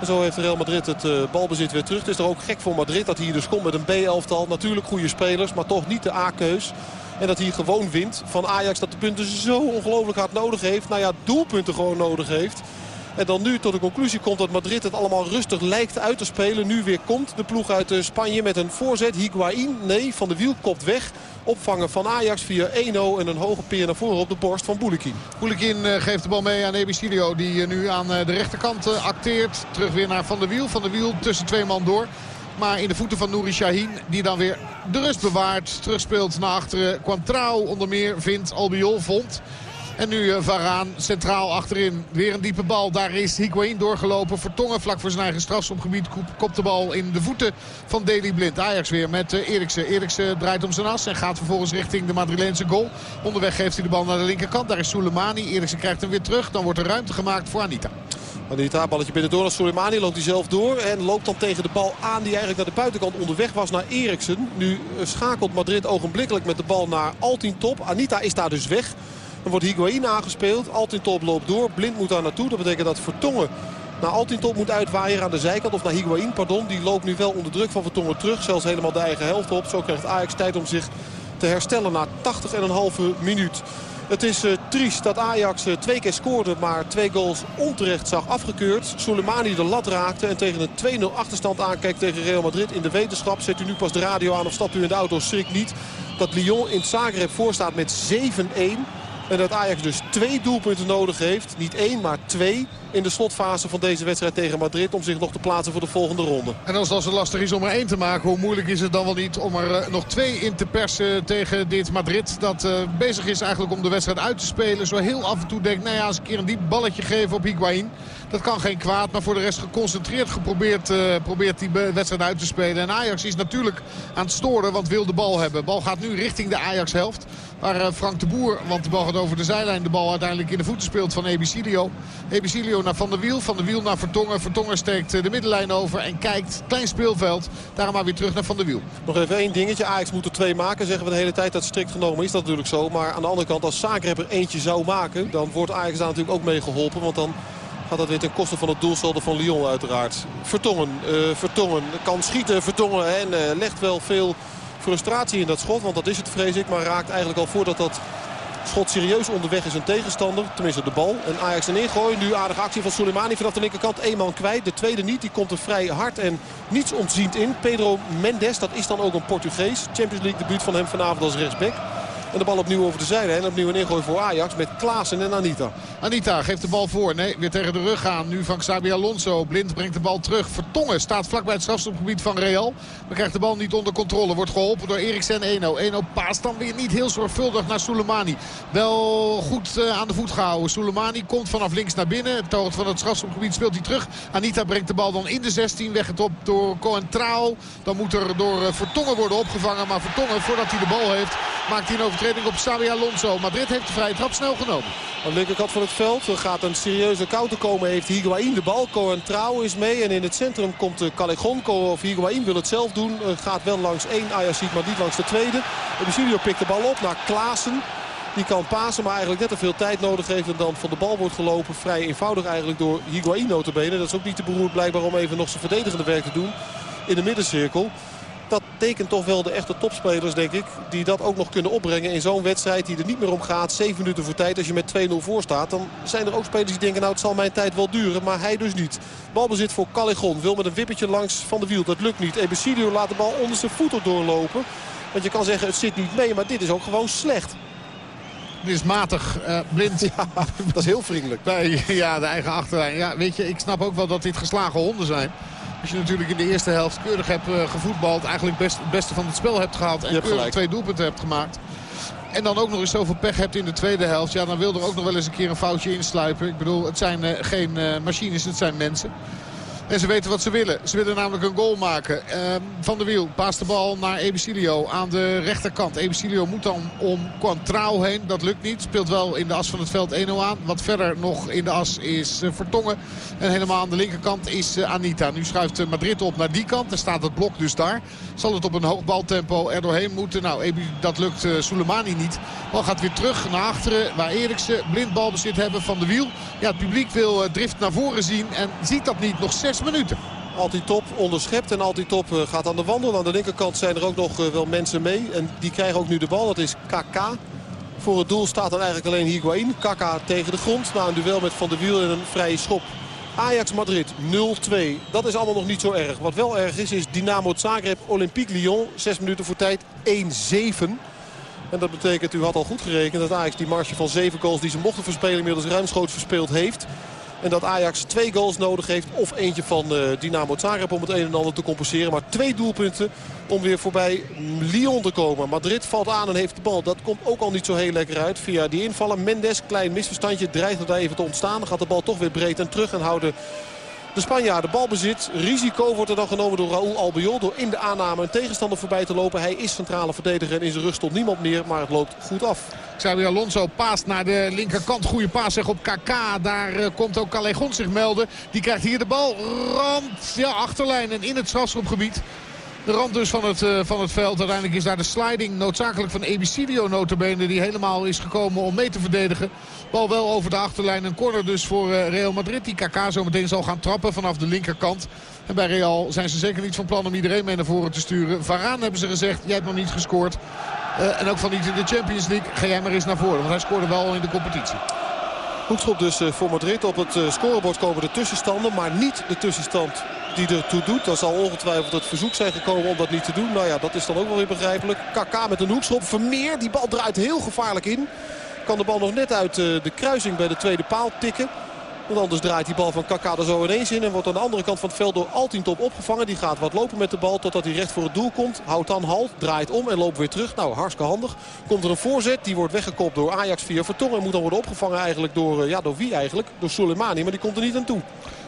En zo heeft Real Madrid het balbezit weer terug. Het is er ook gek voor Madrid dat hij hier dus komt met een B-elftal. Natuurlijk goede spelers, maar toch niet de A-keus. En dat hij gewoon wint van Ajax dat de punten zo ongelooflijk hard nodig heeft. Nou ja, doelpunten gewoon nodig heeft. En dan nu tot de conclusie komt dat Madrid het allemaal rustig lijkt uit te spelen. Nu weer komt de ploeg uit eh, Spanje met een voorzet. Higuain, nee, Van de Wiel kopt weg. Opvangen van Ajax via 1-0 en een hoge peer naar voren op de borst van Boulikin. Boulikin eh, geeft de bal mee aan Ebicilio die eh, nu aan de rechterkant acteert. Terug weer naar Van der Wiel. Van der Wiel tussen twee man door. Maar in de voeten van Nouri Shahin die dan weer de rust bewaart. Terugspeelt naar achteren. Quantrao onder meer vindt Albiol vond. En nu uh, Varaan centraal achterin. Weer een diepe bal. Daar is Higuain doorgelopen. Vertongen vlak voor zijn eigen strafschopgebied. Kopt de bal in de voeten van Deli Blind. Ajax weer met uh, Eriksen. Eriksen draait om zijn as en gaat vervolgens richting de Madrileense goal. Onderweg geeft hij de bal naar de linkerkant. Daar is Soleimani. Eriksen krijgt hem weer terug. Dan wordt er ruimte gemaakt voor Anita. Anita, balletje binnendoor naar Soleimani. Loopt hij zelf door en loopt dan tegen de bal aan die eigenlijk naar de buitenkant onderweg was naar Eriksen. Nu eh, schakelt Madrid ogenblikkelijk met de bal naar Altin Top. Anita is daar dus weg. Dan wordt Higuain aangespeeld. Altintop loopt door. Blind moet daar naartoe. Dat betekent dat Vertongen naar Altintop moet uitwaaien aan de zijkant. Of naar Higuain, pardon. Die loopt nu wel onder druk van Vertongen terug. Zelfs helemaal de eigen helft op. Zo krijgt Ajax tijd om zich te herstellen na 80,5 minuut. Het is uh, triest dat Ajax uh, twee keer scoorde, maar twee goals onterecht zag afgekeurd. Soleimani de lat raakte en tegen een 2-0 achterstand aankijkt tegen Real Madrid. In de wetenschap zet u nu pas de radio aan of stapt u in de auto, schrik niet. Dat Lyon in Zagreb voorstaat met 7-1. En dat Ajax dus twee doelpunten nodig heeft. Niet één, maar twee in de slotfase van deze wedstrijd tegen Madrid... om zich nog te plaatsen voor de volgende ronde. En als het lastig is om er één te maken... hoe moeilijk is het dan wel niet om er eh, nog twee in te persen tegen dit Madrid... dat uh, bezig is eigenlijk om de wedstrijd uit te spelen. Zo heel af en toe denkt, nou ja, eens een keer een diep balletje geven op Higuain... Dat kan geen kwaad, maar voor de rest geconcentreerd geprobeerd uh, probeert die wedstrijd uit te spelen. En Ajax is natuurlijk aan het storen, want wil de bal hebben. Bal gaat nu richting de Ajax-helft. Waar Frank de Boer, want de bal gaat over de zijlijn, de bal uiteindelijk in de voeten speelt van Ebicilio. Ebicilio naar Van der Wiel, Van der Wiel naar Vertongen. Vertongen steekt uh, de middenlijn over en kijkt. Klein speelveld, daarom maar weer terug naar Van der Wiel. Nog even één dingetje. Ajax moet er twee maken, zeggen we de hele tijd. Dat strikt genomen is dat natuurlijk zo. Maar aan de andere kant, als Zagreb er eentje zou maken... dan wordt Ajax daar natuurlijk ook mee geholpen. Want dan gaat dat weer ten koste van het doelsaldo van Lyon uiteraard. Vertongen, uh, Vertongen kan schieten, Vertongen en uh, legt wel veel frustratie in dat schot. Want dat is het vrees ik, maar raakt eigenlijk al voordat dat schot serieus onderweg is een tegenstander. Tenminste de bal. En Ajax erin gooien. Nu aardige actie van Soleimani vanaf de linkerkant. Eén man kwijt. De tweede niet. Die komt er vrij hard en niets ontziend in. Pedro Mendes, dat is dan ook een Portugees. Champions League debuut van hem vanavond als rechtsback. En de bal opnieuw over de zijde. En opnieuw een ingooi voor Ajax met Klaassen en Anita. Anita geeft de bal voor. Nee, weer tegen de rug gaan. Nu van Xabi Alonso. Blind brengt de bal terug. Vertongen staat vlakbij het strafstopgebied van Real. Maar krijgt de bal niet onder controle. Wordt geholpen door Eriksen 1-0. 1-0 paast dan weer niet heel zorgvuldig naar Soleimani. Wel goed uh, aan de voet gehouden. Soleimani komt vanaf links naar binnen. Het hoogte van het strafstopgebied speelt hij terug. Anita brengt de bal dan in de 16. op door Cohen Trauw. Dan moet er door uh, Vertongen worden opgevangen. Maar Vertongen, voordat hij de bal heeft, maakt hij een overtreding overtreding op Xabi Alonso. Madrid heeft de vrije trap snel genomen. Aan de linkerkant van het veld er gaat een serieuze counter komen. Heeft Higuain de bal. Cohen Trouw is mee. En in het centrum komt Callejon. Of Higuain wil het zelf doen. Gaat wel langs één Ajaxiet, maar niet langs de tweede. Eusebio pikt de bal op naar Klaassen. Die kan pasen, maar eigenlijk net te veel tijd nodig heeft. En dan van de bal wordt gelopen. Vrij eenvoudig eigenlijk door Higuain notabene. Dat is ook niet te beroerd blijkbaar om even nog zijn verdedigende werk te doen. In de middencirkel. Dat tekent toch wel de echte topspelers, denk ik. Die dat ook nog kunnen opbrengen in zo'n wedstrijd die er niet meer om gaat. 7 minuten voor tijd. Als je met 2-0 voor staat, dan zijn er ook spelers die denken... nou, het zal mijn tijd wel duren, maar hij dus niet. Balbezit voor Callejon. Wil met een wippertje langs Van de Wiel. Dat lukt niet. Ebesilio laat de bal onder zijn voeten doorlopen. Want je kan zeggen, het zit niet mee, maar dit is ook gewoon slecht. Dit is matig. Uh, blind. Ja, dat is heel vriendelijk. Bij ja, de eigen achterlijn. Ja, weet je, ik snap ook wel dat dit geslagen honden zijn. Als je natuurlijk in de eerste helft keurig hebt uh, gevoetbald. Eigenlijk best, het beste van het spel hebt gehaald. En keurig twee doelpunten hebt gemaakt. En dan ook nog eens zoveel pech hebt in de tweede helft. Ja, dan wil er ook nog wel eens een keer een foutje insluipen. Ik bedoel, het zijn uh, geen machines, het zijn mensen. En ze weten wat ze willen. Ze willen namelijk een goal maken. Uh, van der Wiel paast de bal naar Ebicilio aan de rechterkant. Ebicilio moet dan om Quantrao heen. Dat lukt niet. Speelt wel in de as van het veld 1-0 aan. Wat verder nog in de as is uh, Vertongen. En helemaal aan de linkerkant is uh, Anita. Nu schuift uh, Madrid op naar die kant. Er staat het blok dus daar. Zal het op een hoog baltempo er doorheen moeten. Nou, dat lukt Soleimani niet. Bal gaat weer terug naar achteren. Waar Eriksen blind balbezit hebben van de wiel. Ja, het publiek wil drift naar voren zien. En ziet dat niet. Nog 6 minuten. Top onderschept en Top eh, gaat aan de wandel. Aan de linkerkant zijn er ook nog eh, wel mensen mee. En die krijgen ook nu de bal. Dat is KK. Voor het doel staat dan eigenlijk alleen Higuain. KK tegen de grond. Na een duel met Van der Wiel en een vrije schop. Ajax Madrid 0-2. Dat is allemaal nog niet zo erg. Wat wel erg is, is Dynamo Zagreb Olympique Lyon. 6 minuten voor tijd 1-7. En dat betekent, u had al goed gerekend, dat Ajax die marge van 7 goals die ze mochten verspelen inmiddels ruimschoots verspeeld heeft. En dat Ajax twee goals nodig heeft. Of eentje van uh, Dynamo Zagreb om het een en ander te compenseren. Maar twee doelpunten om weer voorbij Lyon te komen. Madrid valt aan en heeft de bal. Dat komt ook al niet zo heel lekker uit. Via die invallen. Mendes, klein misverstandje, dreigt er daar even te ontstaan. Dan gaat de bal toch weer breed en terug en houden de Spanjaarden balbezit. Risico wordt er dan genomen door Raúl Albiol. Door in de aanname een tegenstander voorbij te lopen. Hij is centrale verdediger en in zijn rug stond niemand meer. Maar het loopt goed af. Xabi Alonso paast naar de linkerkant. Goede paas zeg op KK. Daar uh, komt ook Callejon zich melden. Die krijgt hier de bal. Rand ja, achterlijn en in het strafschopgebied. De rand dus van het, uh, van het veld. Uiteindelijk is daar de sliding noodzakelijk van Ebicidio notabene. Die helemaal is gekomen om mee te verdedigen. Bal wel over de achterlijn. Een corner dus voor uh, Real Madrid. Die KK zo meteen zal gaan trappen vanaf de linkerkant. En bij Real zijn ze zeker niet van plan om iedereen mee naar voren te sturen. Varaan hebben ze gezegd, jij hebt nog niet gescoord. Uh, en ook van niet in de Champions League. Ga jij maar eens naar voren, want hij scoorde wel in de competitie. Hoekschop dus voor Madrid. Op het scorebord komen de tussenstanden, maar niet de tussenstand die ertoe doet. Dan zal ongetwijfeld het verzoek zijn gekomen om dat niet te doen. Nou ja, dat is dan ook wel weer begrijpelijk. Kaka met een hoekschop. Vermeer, die bal draait heel gevaarlijk in. Kan de bal nog net uit eh, de kruising bij de tweede paal tikken. Want anders draait die bal van Kaka zo ineens in. En wordt aan de andere kant van het veld door Altintop opgevangen. Die gaat wat lopen met de bal totdat hij recht voor het doel komt. Houdt dan halt, draait om en loopt weer terug. Nou, hartstikke handig. Komt er een voorzet. Die wordt weggekopt door Ajax via Vertongen. En moet dan worden opgevangen eigenlijk door, eh, ja, door wie eigenlijk? Door Soleimani. Maar die komt er niet aan toe.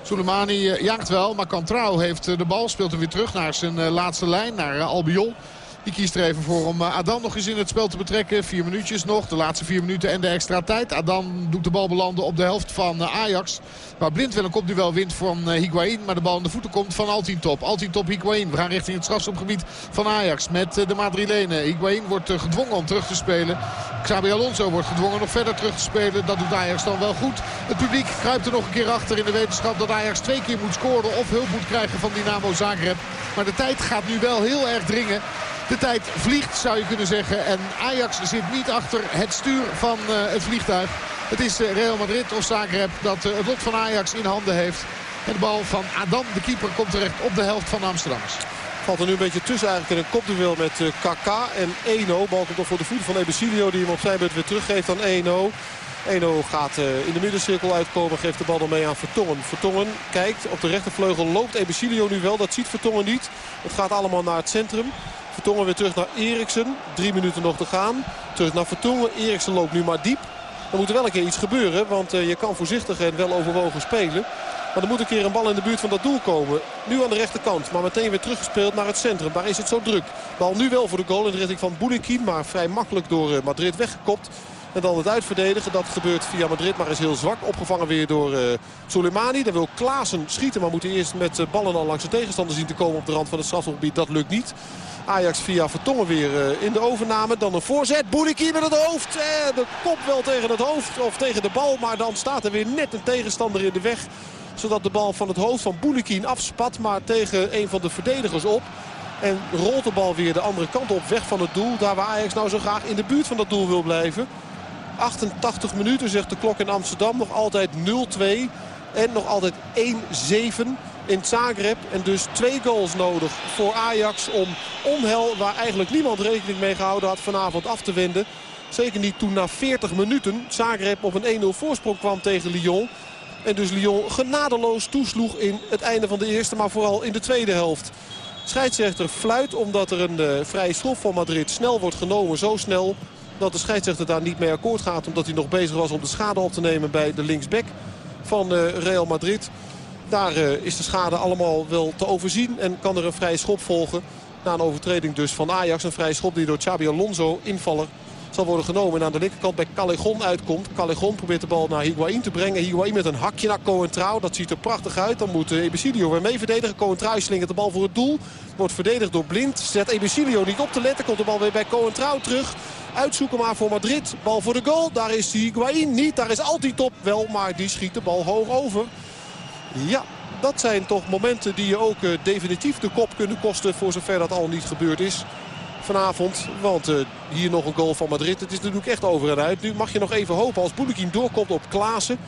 Soleimani eh, jaagt wel, maar Cantrouw heeft de bal. Speelt hem weer terug naar zijn laatste lijn, naar Albiol. Die kiest er even voor om eh, Adam nog eens in het spel te betrekken. Vier minuutjes nog. De laatste vier minuten en de extra tijd. Adam doet de bal belanden op de helft van eh, Ajax. Waar Blind wel een kopduel wint van eh, Higuain. Maar de bal in de voeten komt van Altintop. Altintop Higuain. We gaan richting het strafschopgebied van Ajax. Met de Madrilenen. Higuain wordt gedwongen om terug te spelen. Xabi Alonso wordt gedwongen nog verder terug te spelen. Dat doet Ajax dan wel goed. Het publiek kruipt er nog een keer achter in de wetenschap dat Ajax twee keer moet scoren. Of hulp moet krijgen van Dynamo Zagreb. Maar de tijd gaat nu wel heel erg dringen. De tijd vliegt zou je kunnen zeggen. En Ajax zit niet achter het stuur van uh, het vliegtuig. Het is uh, Real Madrid of Zagreb dat uh, het lot van Ajax in handen heeft. En de bal van Adam, de keeper, komt terecht op de helft van de Amsterdammers. Valt er nu een beetje tussen eigenlijk in een kopduel met Kaka en Eno. Bal komt nog voor de voeten van Ebesilio die hem op zijn beurt weer teruggeeft aan Eno. Eno gaat uh, in de middencirkel uitkomen. Geeft de bal dan mee aan Vertongen. Vertongen kijkt. Op de rechtervleugel loopt Ebesilio nu wel. Dat ziet Vertongen niet. Het gaat allemaal naar het centrum. Vertongen weer terug naar Eriksen. Drie minuten nog te gaan. Terug naar Vertongen. Eriksen loopt nu maar diep. Er moet wel een keer iets gebeuren. Want uh, je kan voorzichtig en wel overwogen spelen. Maar er moet een keer een bal in de buurt van dat doel komen. Nu aan de rechterkant. Maar meteen weer teruggespeeld naar het centrum. Daar is het zo druk. Bal nu wel voor de goal in de richting van Boulikin. Maar vrij makkelijk door uh, Madrid weggekopt. En dan het uitverdedigen. Dat gebeurt via Madrid, maar is heel zwak. Opgevangen weer door uh, Soleimani. Dan wil Klaassen schieten, maar moet eerst met uh, ballen al langs de tegenstander zien te komen op de rand van het strafgebied. Dat lukt niet. Ajax via Vertongen weer uh, in de overname. Dan een voorzet. Boudiki met het hoofd. Eh, de kop wel tegen het hoofd of tegen de bal. Maar dan staat er weer net een tegenstander in de weg. Zodat de bal van het hoofd van Boulikin afspat. Maar tegen een van de verdedigers op. En rolt de bal weer de andere kant op, weg van het doel. Daar waar Ajax nou zo graag in de buurt van dat doel wil blijven. 88 minuten zegt de klok in Amsterdam. Nog altijd 0-2. En nog altijd 1-7 in Zagreb. En dus twee goals nodig voor Ajax om onheil waar eigenlijk niemand rekening mee gehouden had vanavond af te wenden. Zeker niet toen na 40 minuten Zagreb op een 1-0 voorsprong kwam tegen Lyon. En dus Lyon genadeloos toesloeg in het einde van de eerste, maar vooral in de tweede helft. Scheidsrechter fluit omdat er een uh, vrije schop van Madrid snel wordt genomen. Zo snel dat de scheidsrechter daar niet mee akkoord gaat. Omdat hij nog bezig was om de schade op te nemen bij de linksback van uh, Real Madrid. Daar uh, is de schade allemaal wel te overzien en kan er een vrije schop volgen. Na een overtreding dus van Ajax. Een vrije schop die door Xabi Alonso, invaller, zal worden genomen. En aan de linkerkant bij Callejon uitkomt. Callejon probeert de bal naar Higuain te brengen. Higuain met een hakje naar Coentrao. Dat ziet er prachtig uit. Dan moet Ebesilio weer mee verdedigen. Coentrao slingert de bal voor het doel. Wordt verdedigd door Blind. Zet Ebesilio niet op te letten. Komt de bal weer bij Coentrao terug. Uitzoeken maar voor Madrid. Bal voor de goal. Daar is Higuain niet. Daar is Altitop wel. Maar die schiet de bal hoog over. Ja, dat zijn toch momenten die je ook uh, definitief de kop kunnen kosten. Voor zover dat al niet gebeurd is vanavond. Want uh, hier nog een goal van Madrid. Het is natuurlijk echt over en uit. Nu mag je nog even hopen als Boulikin doorkomt op Klaassen.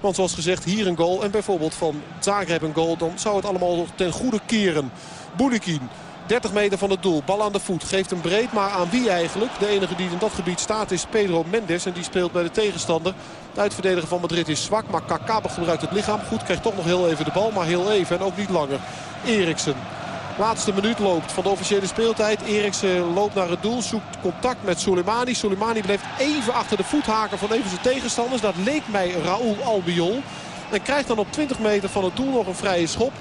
Want zoals gezegd hier een goal en bijvoorbeeld van Zagreb een goal. Dan zou het allemaal ten goede keren. Boulikin 30 meter van het doel. Bal aan de voet. Geeft hem breed. Maar aan wie eigenlijk? De enige die in dat gebied staat is Pedro Mendes. En die speelt bij de tegenstander. De uitverdediger van Madrid is zwak. Maar Kaka gebruikt het lichaam. Goed, krijgt toch nog heel even de bal. Maar heel even en ook niet langer. Eriksen. Laatste minuut loopt van de officiële speeltijd. Eriksen loopt naar het doel. Zoekt contact met Soleimani. Soleimani blijft even achter de voethaker van even zijn tegenstanders. Dat leek mij Raúl Albiol. En krijgt dan op 20 meter van het doel nog een vrije schop.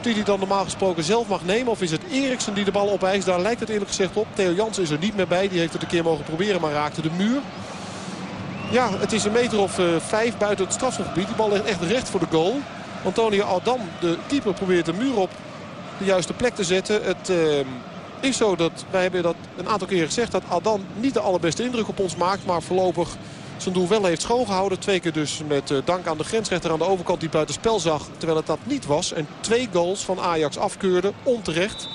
Die hij dan normaal gesproken zelf mag nemen. Of is het Eriksen die de bal opeist? Daar lijkt het eerlijk gezegd op. Theo Jans is er niet meer bij. Die heeft het een keer mogen proberen, maar raakte de muur. Ja, het is een meter of uh, vijf buiten het strafschopgebied. Die bal ligt echt recht voor de goal. Antonio Aldan, de keeper, probeert de muur op de juiste plek te zetten. Het uh, is zo dat, wij hebben dat een aantal keren gezegd... dat Aldan niet de allerbeste indruk op ons maakt. Maar voorlopig zijn doel wel heeft schoongehouden. Twee keer dus met uh, dank aan de grensrechter aan de overkant die buiten spel zag. Terwijl het dat niet was. En twee goals van Ajax afkeurde. Onterecht.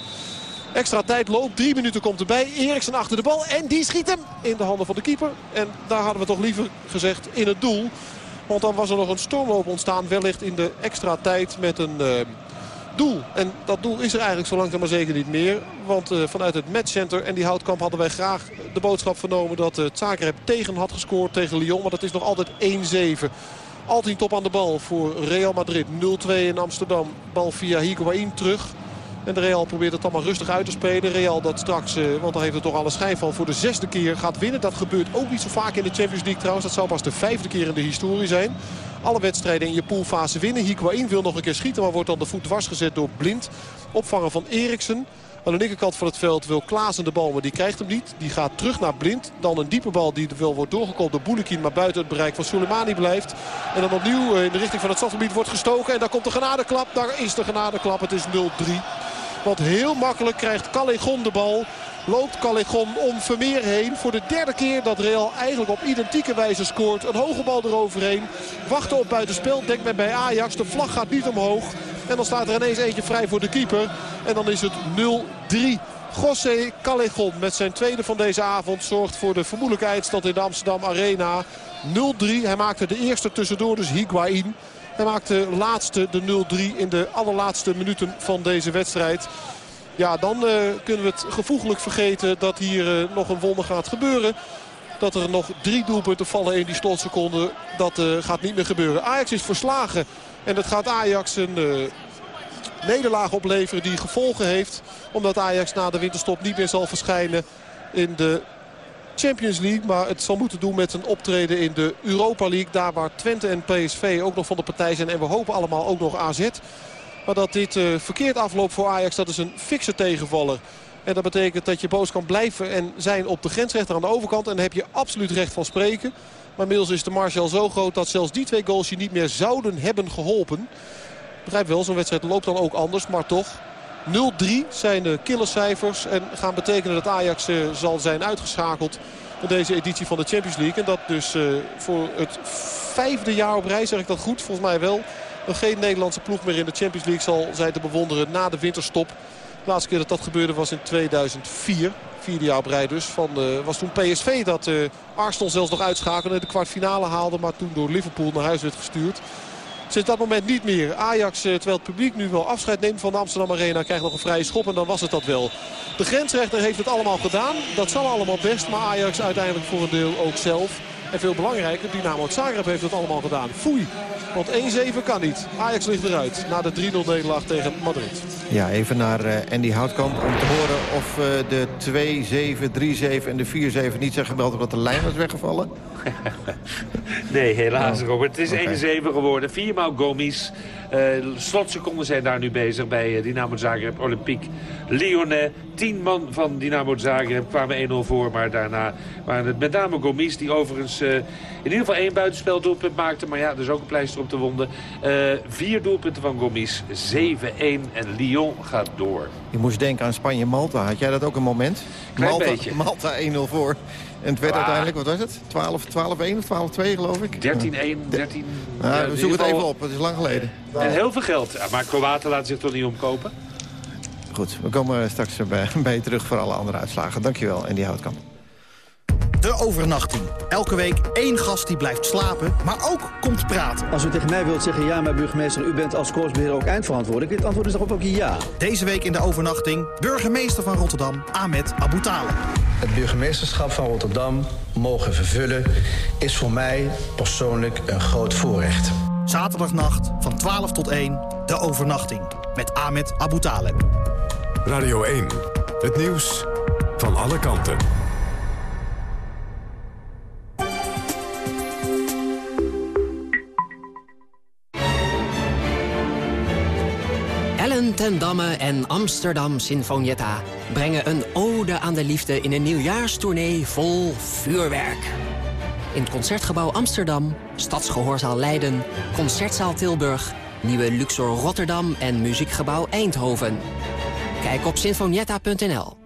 Extra tijd loopt. Drie minuten komt erbij. Eriksen achter de bal. En die schiet hem in de handen van de keeper. En daar hadden we toch liever gezegd in het doel. Want dan was er nog een stormloop ontstaan. Wellicht in de extra tijd met een... Uh, doel. En dat doel is er eigenlijk zo langzaam maar zeker niet meer. Want uh, vanuit het matchcenter en die houtkamp hadden wij graag de boodschap vernomen... dat uh, Zagreb tegen had gescoord tegen Lyon. Maar dat is nog altijd 1-7. Altijd top aan de bal voor Real Madrid. 0-2 in Amsterdam. Bal via Higuain terug. En de Real probeert het allemaal rustig uit te spelen. Real dat straks, uh, want daar heeft het toch alle schijn van, voor de zesde keer gaat winnen. Dat gebeurt ook niet zo vaak in de Champions League trouwens. Dat zou pas de vijfde keer in de historie zijn. Alle wedstrijden in je poolfase winnen. Higuain wil nog een keer schieten, maar wordt dan de voet dwars gezet door Blind. Opvanger van Eriksen. Aan de linkerkant van het veld wil Klaassen de bal, maar die krijgt hem niet. Die gaat terug naar Blind. Dan een diepe bal die wel wordt doorgekomen door Boulekin, maar buiten het bereik van Soleimani blijft. En dan opnieuw in de richting van het strafgebied wordt gestoken. En daar komt de genadeklap. Daar is de genadeklap. Het is 0-3. Want heel makkelijk krijgt Callejon de bal. Loopt Callejon om Vermeer heen. Voor de derde keer dat Real eigenlijk op identieke wijze scoort. Een hoge bal eroverheen. Wachten op buitenspel. Denkt men bij Ajax. De vlag gaat niet omhoog. En dan staat er ineens eentje vrij voor de keeper. En dan is het 0-3. José Callejon met zijn tweede van deze avond zorgt voor de vermoedelijke eindstand in de Amsterdam Arena. 0-3. Hij maakte de eerste tussendoor, dus Higuain. Hij maakte laatste de 0-3 in de allerlaatste minuten van deze wedstrijd. Ja, dan uh, kunnen we het gevoeglijk vergeten dat hier uh, nog een wonder gaat gebeuren. Dat er nog drie doelpunten vallen in die slotseconde. Dat uh, gaat niet meer gebeuren. Ajax is verslagen. En dat gaat Ajax een nederlaag opleveren die gevolgen heeft. Omdat Ajax na de winterstop niet meer zal verschijnen in de Champions League. Maar het zal moeten doen met een optreden in de Europa League. Daar waar Twente en PSV ook nog van de partij zijn. En we hopen allemaal ook nog AZ. Maar dat dit uh, verkeerd afloopt voor Ajax, dat is een fikse tegenvaller. En dat betekent dat je boos kan blijven en zijn op de grensrechter aan de overkant. En dan heb je absoluut recht van spreken. Maar inmiddels is de marge al zo groot dat zelfs die twee goals je niet meer zouden hebben geholpen. Begrijp wel, zo'n wedstrijd loopt dan ook anders, maar toch. 0-3 zijn de killercijfers en gaan betekenen dat Ajax uh, zal zijn uitgeschakeld in deze editie van de Champions League. En dat dus uh, voor het vijfde jaar op rij, zeg ik dat goed, volgens mij wel... geen Nederlandse ploeg meer in de Champions League zal zijn te bewonderen na de winterstop. De laatste keer dat dat gebeurde was in 2004. Vierde jaar op rij dus. Van, uh, was toen PSV dat uh, Arsenal zelfs nog uitschakelde. De kwartfinale haalde. Maar toen door Liverpool naar huis werd gestuurd. Sinds dat moment niet meer. Ajax, uh, terwijl het publiek nu wel afscheid neemt van de Amsterdam Arena... krijgt nog een vrije schop en dan was het dat wel. De grensrechter heeft het allemaal gedaan. Dat zal allemaal best. Maar Ajax uiteindelijk voor een deel ook zelf. En veel belangrijker, Dynamo Zagreb heeft het allemaal gedaan. Foei. Want 1-7 kan niet. Ajax ligt eruit na de 3-0 nederlaag tegen Madrid. Ja, even naar uh, Andy Houtkamp om te horen of uh, de 2-7, 3-7 en de 4-7 niet zijn gebeld omdat de lijn was weggevallen. nee, helaas oh. Robert. Het is okay. 1-7 geworden. Viermaal Gomis. Uh, slotseconden zijn daar nu bezig bij Dynamo Zagreb, Olympique Lyonnais. Tien man van Dynamo Zagreb kwamen 1-0 voor. Maar daarna waren het met name Gomis die overigens in ieder geval één buitenspeldoelpunt maakte. Maar ja, dus ook een pleister op de wonden. Vier doelpunten van Gomis, 7-1 en Lyon gaat door. Je moest denken aan Spanje-Malta. Had jij dat ook een moment? Klein Malta, beetje. Malta 1-0 voor. En het werd ah. uiteindelijk, wat was het? 12-1 of 12-2 geloof ik? 13-1, 13... Nou, we zoeken het even op, het is lang geleden. En heel veel geld. Maar Kroaten laten zich toch niet omkopen? Goed, we komen straks bij, bij je terug voor alle andere uitslagen. Dankjewel, en die Houtkamp. De overnachting. Elke week één gast die blijft slapen, maar ook komt praten. Als u tegen mij wilt zeggen, ja, maar burgemeester, u bent als korpsbeheerder ook eindverantwoordelijk. Het antwoord is toch ook ja. Deze week in de overnachting, burgemeester van Rotterdam, Ahmed Abu Taleb. Het burgemeesterschap van Rotterdam mogen vervullen is voor mij persoonlijk een groot voorrecht. Zaterdagnacht van 12 tot 1, de overnachting. Met Ahmed Abu Taleb. Radio 1, het nieuws van alle kanten. Ten Damme en Amsterdam Sinfonietta brengen een ode aan de liefde in een nieuwjaarstournee vol vuurwerk. In het Concertgebouw Amsterdam, Stadsgehoorzaal Leiden, Concertzaal Tilburg, Nieuwe Luxor Rotterdam en Muziekgebouw Eindhoven. Kijk op sinfonietta.nl.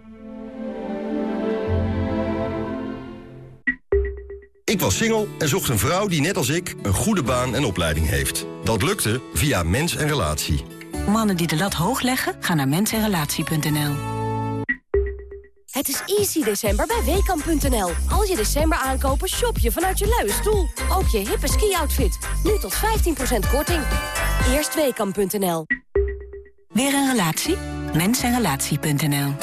Ik was single en zocht een vrouw die net als ik een goede baan en opleiding heeft. Dat lukte via Mens en Relatie. Mannen die de lat hoog leggen, gaan naar mensenrelatie.nl. Het is easy december bij Weekamp.nl. Als je december aankopen, shop je vanuit je luie stoel. Ook je hippe ski-outfit. Nu tot 15% korting. Eerst Weekamp.nl. Weer een relatie? Mensenrelatie.nl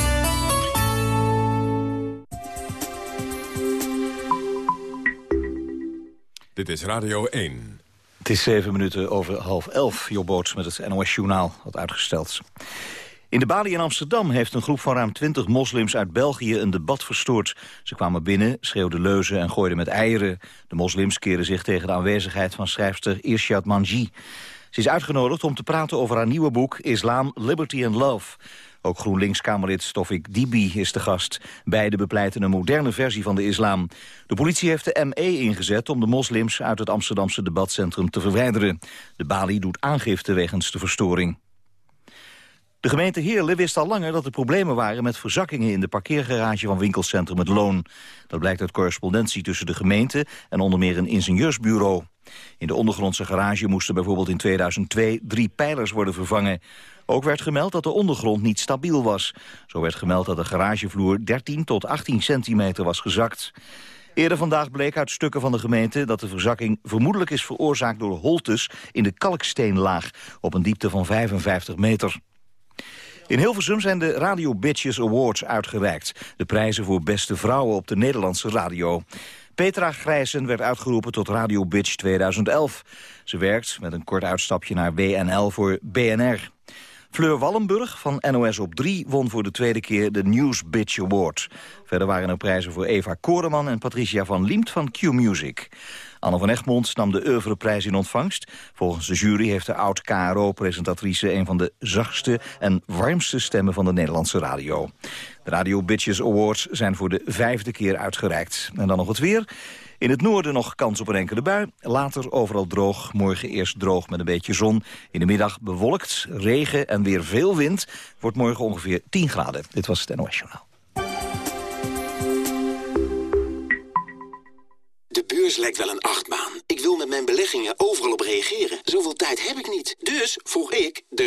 Dit is Radio 1. Het is zeven minuten over half elf. Jobboots met het NOS-journaal, wat uitgesteld. In de Bali in Amsterdam heeft een groep van ruim 20 moslims uit België een debat verstoord. Ze kwamen binnen, schreeuwden leuzen en gooiden met eieren. De moslims keren zich tegen de aanwezigheid van schrijfster Irshad Manji. Ze is uitgenodigd om te praten over haar nieuwe boek Islam, Liberty and Love. Ook GroenLinks-Kamerlid Tofik Dibi is de gast. Beide bepleiten een moderne versie van de islam. De politie heeft de ME ingezet om de moslims uit het Amsterdamse debatcentrum te verwijderen. De Bali doet aangifte wegens de verstoring. De gemeente Heerlen wist al langer dat er problemen waren met verzakkingen in de parkeergarage van winkelcentrum Het Loon. Dat blijkt uit correspondentie tussen de gemeente en onder meer een ingenieursbureau. In de ondergrondse garage moesten bijvoorbeeld in 2002 drie pijlers worden vervangen. Ook werd gemeld dat de ondergrond niet stabiel was. Zo werd gemeld dat de garagevloer 13 tot 18 centimeter was gezakt. Eerder vandaag bleek uit stukken van de gemeente dat de verzakking vermoedelijk is veroorzaakt door holtes in de kalksteenlaag op een diepte van 55 meter. In Hilversum zijn de Radio Bitches Awards uitgereikt. De prijzen voor beste vrouwen op de Nederlandse radio. Petra Grijzen werd uitgeroepen tot Radio Bitch 2011. Ze werkt met een kort uitstapje naar WNL voor BNR. Fleur Wallenburg van NOS op 3 won voor de tweede keer de News Bitch Award. Verder waren er prijzen voor Eva Koreman en Patricia van Liemt van Q-Music. Anne van Egmond nam de Oeuvreprijs in ontvangst. Volgens de jury heeft de oud-KRO-presentatrice... een van de zachtste en warmste stemmen van de Nederlandse radio. De Radio Bitches Awards zijn voor de vijfde keer uitgereikt. En dan nog het weer. In het noorden nog kans op een enkele bui. Later overal droog. Morgen eerst droog met een beetje zon. In de middag bewolkt, regen en weer veel wind. Wordt morgen ongeveer 10 graden. Dit was het NOS Journaal. De beurs lijkt wel een achtbaan. Ik wil met mijn beleggingen overal op reageren. Zoveel tijd heb ik niet. Dus vroeg ik de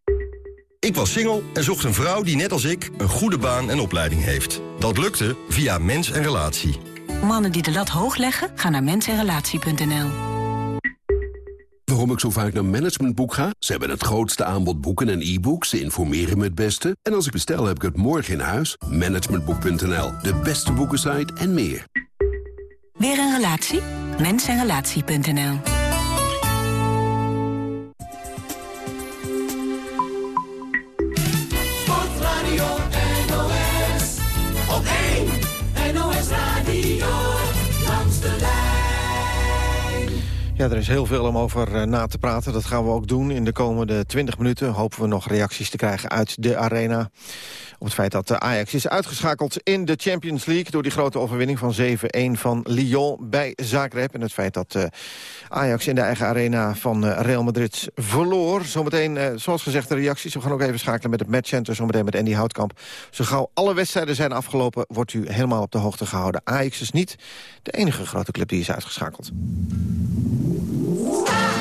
Ik was single en zocht een vrouw die net als ik een goede baan en opleiding heeft. Dat lukte via Mens en Relatie. Mannen die de lat hoog leggen, gaan naar mensenrelatie.nl. Waarom ik zo vaak naar Managementboek ga? Ze hebben het grootste aanbod boeken en e-books. Ze informeren me het beste. En als ik bestel, heb ik het morgen in huis. Managementboek.nl, de beste boekensite en meer. Weer een relatie? Mensenrelatie.nl Ja, er is heel veel om over eh, na te praten. Dat gaan we ook doen. In de komende 20 minuten hopen we nog reacties te krijgen uit de arena. Op het feit dat de Ajax is uitgeschakeld in de Champions League... door die grote overwinning van 7-1 van Lyon bij Zagreb. En het feit dat uh, Ajax in de eigen arena van Real Madrid verloor. Zometeen, zoals gezegd, de reacties. We gaan ook even schakelen met het matchcenter. Zometeen met Andy Houtkamp. Zo gauw alle wedstrijden zijn afgelopen... wordt u helemaal op de hoogte gehouden. Ajax is niet de enige grote club die is uitgeschakeld. Stop!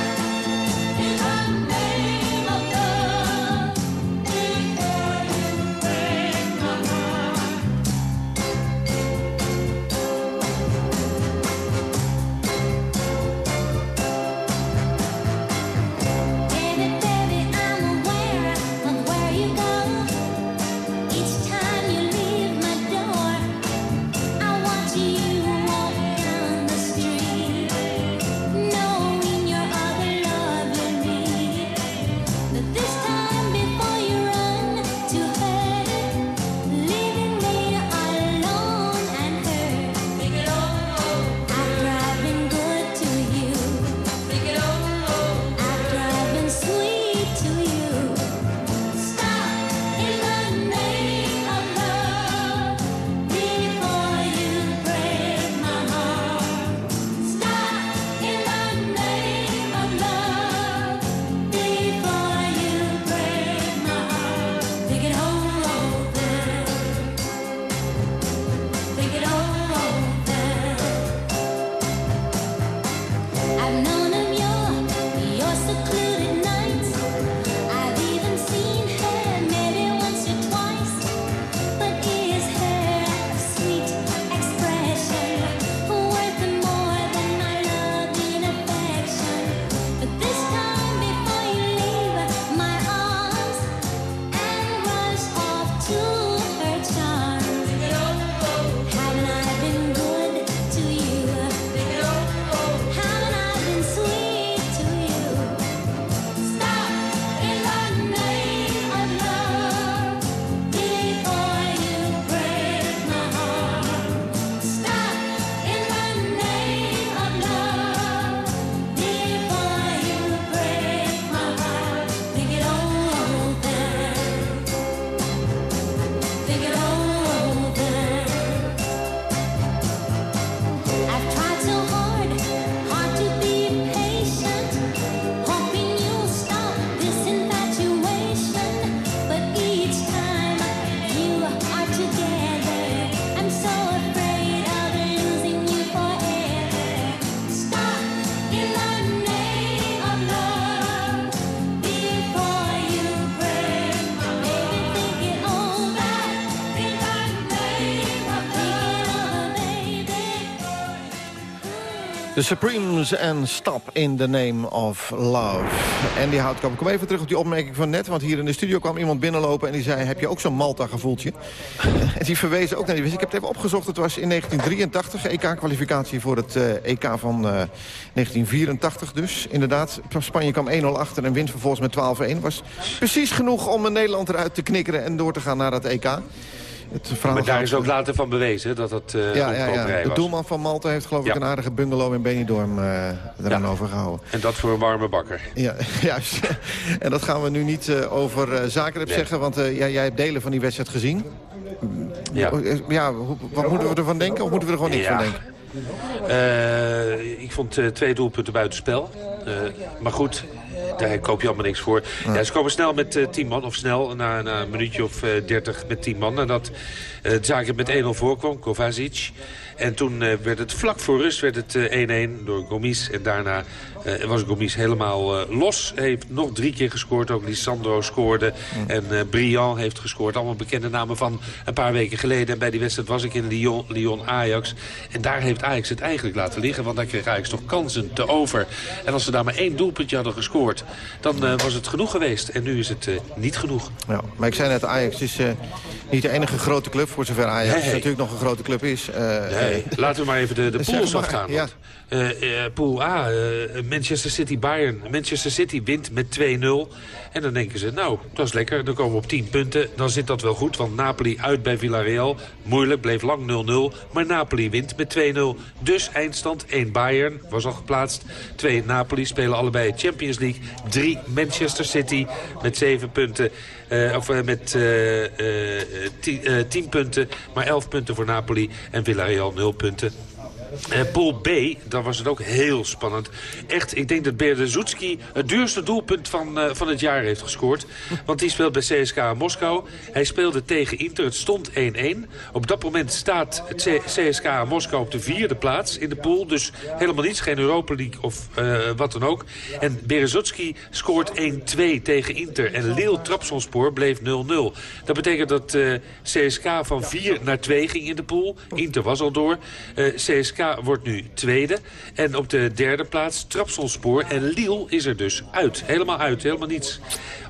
De Supremes en Stop in the Name of Love. En die houdt, ik kom even terug op die opmerking van net. Want hier in de studio kwam iemand binnenlopen en die zei... heb je ook zo'n Malta-gevoeltje? en die verwezen ook naar die... Ik heb het even opgezocht. Het was in 1983 EK-kwalificatie voor het EK van uh, 1984 dus. Inderdaad, Spanje kwam 1-0 achter en wint vervolgens met 12-1. Was precies genoeg om Nederland eruit te knikkeren en door te gaan naar dat EK. Het maar daar is ook later van bewezen dat dat uh, ja, ja, ja. De was. doelman van Malta heeft geloof ik Ja. een aardige bungalow in Benidorm eh eraan overgehouden. En dat voor een warme bakker. Ja, juist. en dat gaan we nu niet eh, over Zagreb Nee. zeggen, want jij, jij hebt delen van die wedstrijd gezien. Ja. ja, wat moeten we ervan denken of moeten we er gewoon niks van denken? Ik vond twee doelpunten buitenspel. Maar goed, daar koop je allemaal niks voor. Ja. ze komen snel met eh 10 man, of snel, na, na een minuutje of eh 30 met 10 man. Nadat eh Zagreb met 1-0 voorkwam, Kovacic. En toen eh, werd het vlak voor rust werd het eh, 1-1 door Gomis. En daarna eh, was Gomis helemaal eh, los. Hij heeft nog drie keer gescoord. Ook Lisandro scoorde. En eh Briand heeft gescoord. Allemaal bekende namen van een paar weken geleden. En bij die wedstrijd was ik in Lyon, Lyon-Ajax. En daar heeft Ajax het eigenlijk laten liggen. Want daar kreeg Ajax toch kansen te over. En als ze daar maar één doelpuntje hadden gescoord... dan eh, was het genoeg geweest. En nu is het eh, niet genoeg. Ja, maar ik zei net, Ajax is eh, niet de enige grote club, voor zover Ajax Nee. natuurlijk nog een grote club is. Eh, Nee, laten we maar even de, de pools maar, afgaan. ja. eh, eh, pool A, eh, Manchester City Bayern. Manchester City wint met 2-0. En dan denken ze, nou, dat is lekker. Dan komen we op 10 punten. Dan zit dat wel goed, want Napoli uit bij Villarreal. Moeilijk, bleef lang 0-0. Maar Napoli wint met 2-0. Dus eindstand 1 Bayern, was al geplaatst. 2 Napoli spelen allebei Champions League. 3 Manchester City met 7 punten. Eh, of eh, met 10 eh, 10 punten, maar 11 punten voor Napoli. En Villarreal 0 punten. Eh, pool B, daar was het ook heel spannend. Echt, ik denk dat Berdezoetski het duurste doelpunt van, eh, van het jaar heeft gescoord. Want die speelt bij CSKA Moskou. Hij speelde tegen Inter, het stond 1-1. Op dat moment staat CSKA Moskou op de vierde plaats in de pool. Dus helemaal niets, geen Europa League of eh, wat dan ook. En Berezotski scoort 1-2 tegen Inter. En Lille Trapsonspoor bleef 0-0. Dat betekent dat eh, CSK van 4 naar 2 ging in de pool. Inter was al door. Eh, CSK wordt nu tweede. En op de derde plaats Trapsonspoor. En Lille is er dus uit. Helemaal uit, helemaal niets.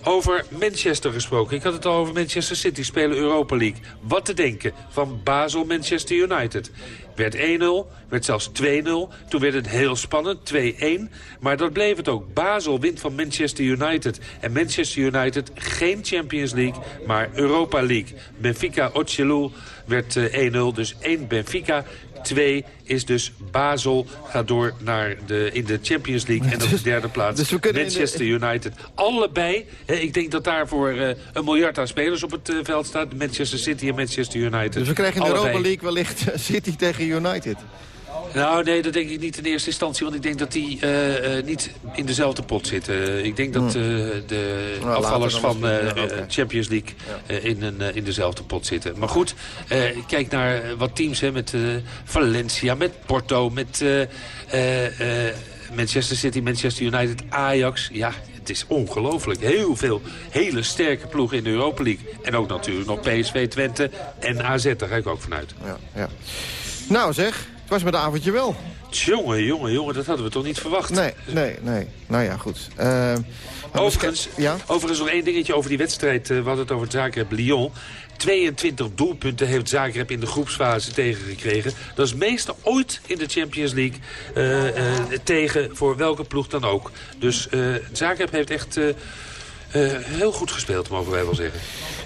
Over Manchester gesproken. Ik had het al over Manchester City spelen Europa League. Wat te denken van Basel Manchester United. Werd 1-0, werd zelfs 2-0. Toen werd het heel spannend, 2-1. Maar dat bleef het ook. Basel wint van Manchester United. En Manchester United geen Champions League, maar Europa League. Benfica Ochelul werd eh, 1-0, dus 1 Benfica. 2 is dus Basel gaat door naar de, in de Champions League. En op de derde plaats dus de- Manchester United. Allebei, hè, ik denk dat daarvoor eh, een miljard aan spelers op het eh, veld staat. Manchester City en Manchester United. Dus we krijgen in de. Europa League wellicht City tegen United. Nou, nee, dat denk ik niet in eerste instantie. Want ik denk dat die eh, eh, niet in dezelfde pot zitten. Ik denk dat eh, de Nou, afvallers van Champions League in, een, in dezelfde pot zitten. Maar goed, kijk naar wat teams hè, met Valencia, met Porto, met Manchester City, Manchester United, Ajax. Ja, het is ongelooflijk. Heel veel hele sterke ploegen in de Europa League. En ook natuurlijk nog PSV, Twente en AZ. Daar ga ik ook vanuit. Ja, ja. Nou zeg, was met een avondje wel. Jongen, jongen, jongen, dat hadden we toch niet verwacht. Nee, nee, nee. Nou ja, goed. Eh, Overigens, Ja? overigens nog één dingetje over die wedstrijd. eh, we hadden het over Zagreb-Lyon. 22 doelpunten heeft Zagreb in de groepsfase tegengekregen. Dat is het meeste ooit in de Champions League eh, tegen voor welke ploeg dan ook. Dus Zagreb heeft echt heel goed gespeeld, mogen wij wel zeggen.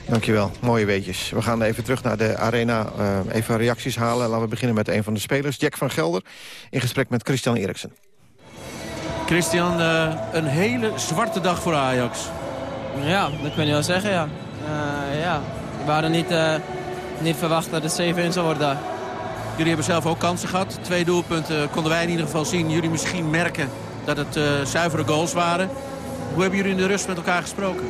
Dankjewel, mooie weetjes. We gaan even terug naar de arena, eh, even reacties halen. Laten we beginnen met een van de spelers, Jack van Gelder... in gesprek met Christian Eriksen. Christian, eh, een hele zwarte dag voor Ajax. Ja, dat kun je wel zeggen, ja. Eh, ja. We hadden niet, eh, niet verwacht dat het 7-1 zou worden daar. Jullie hebben zelf ook kansen gehad. Twee doelpunten konden wij in ieder geval zien. Jullie misschien merken dat het eh, zuivere goals waren. Hoe hebben jullie in de rust met elkaar gesproken?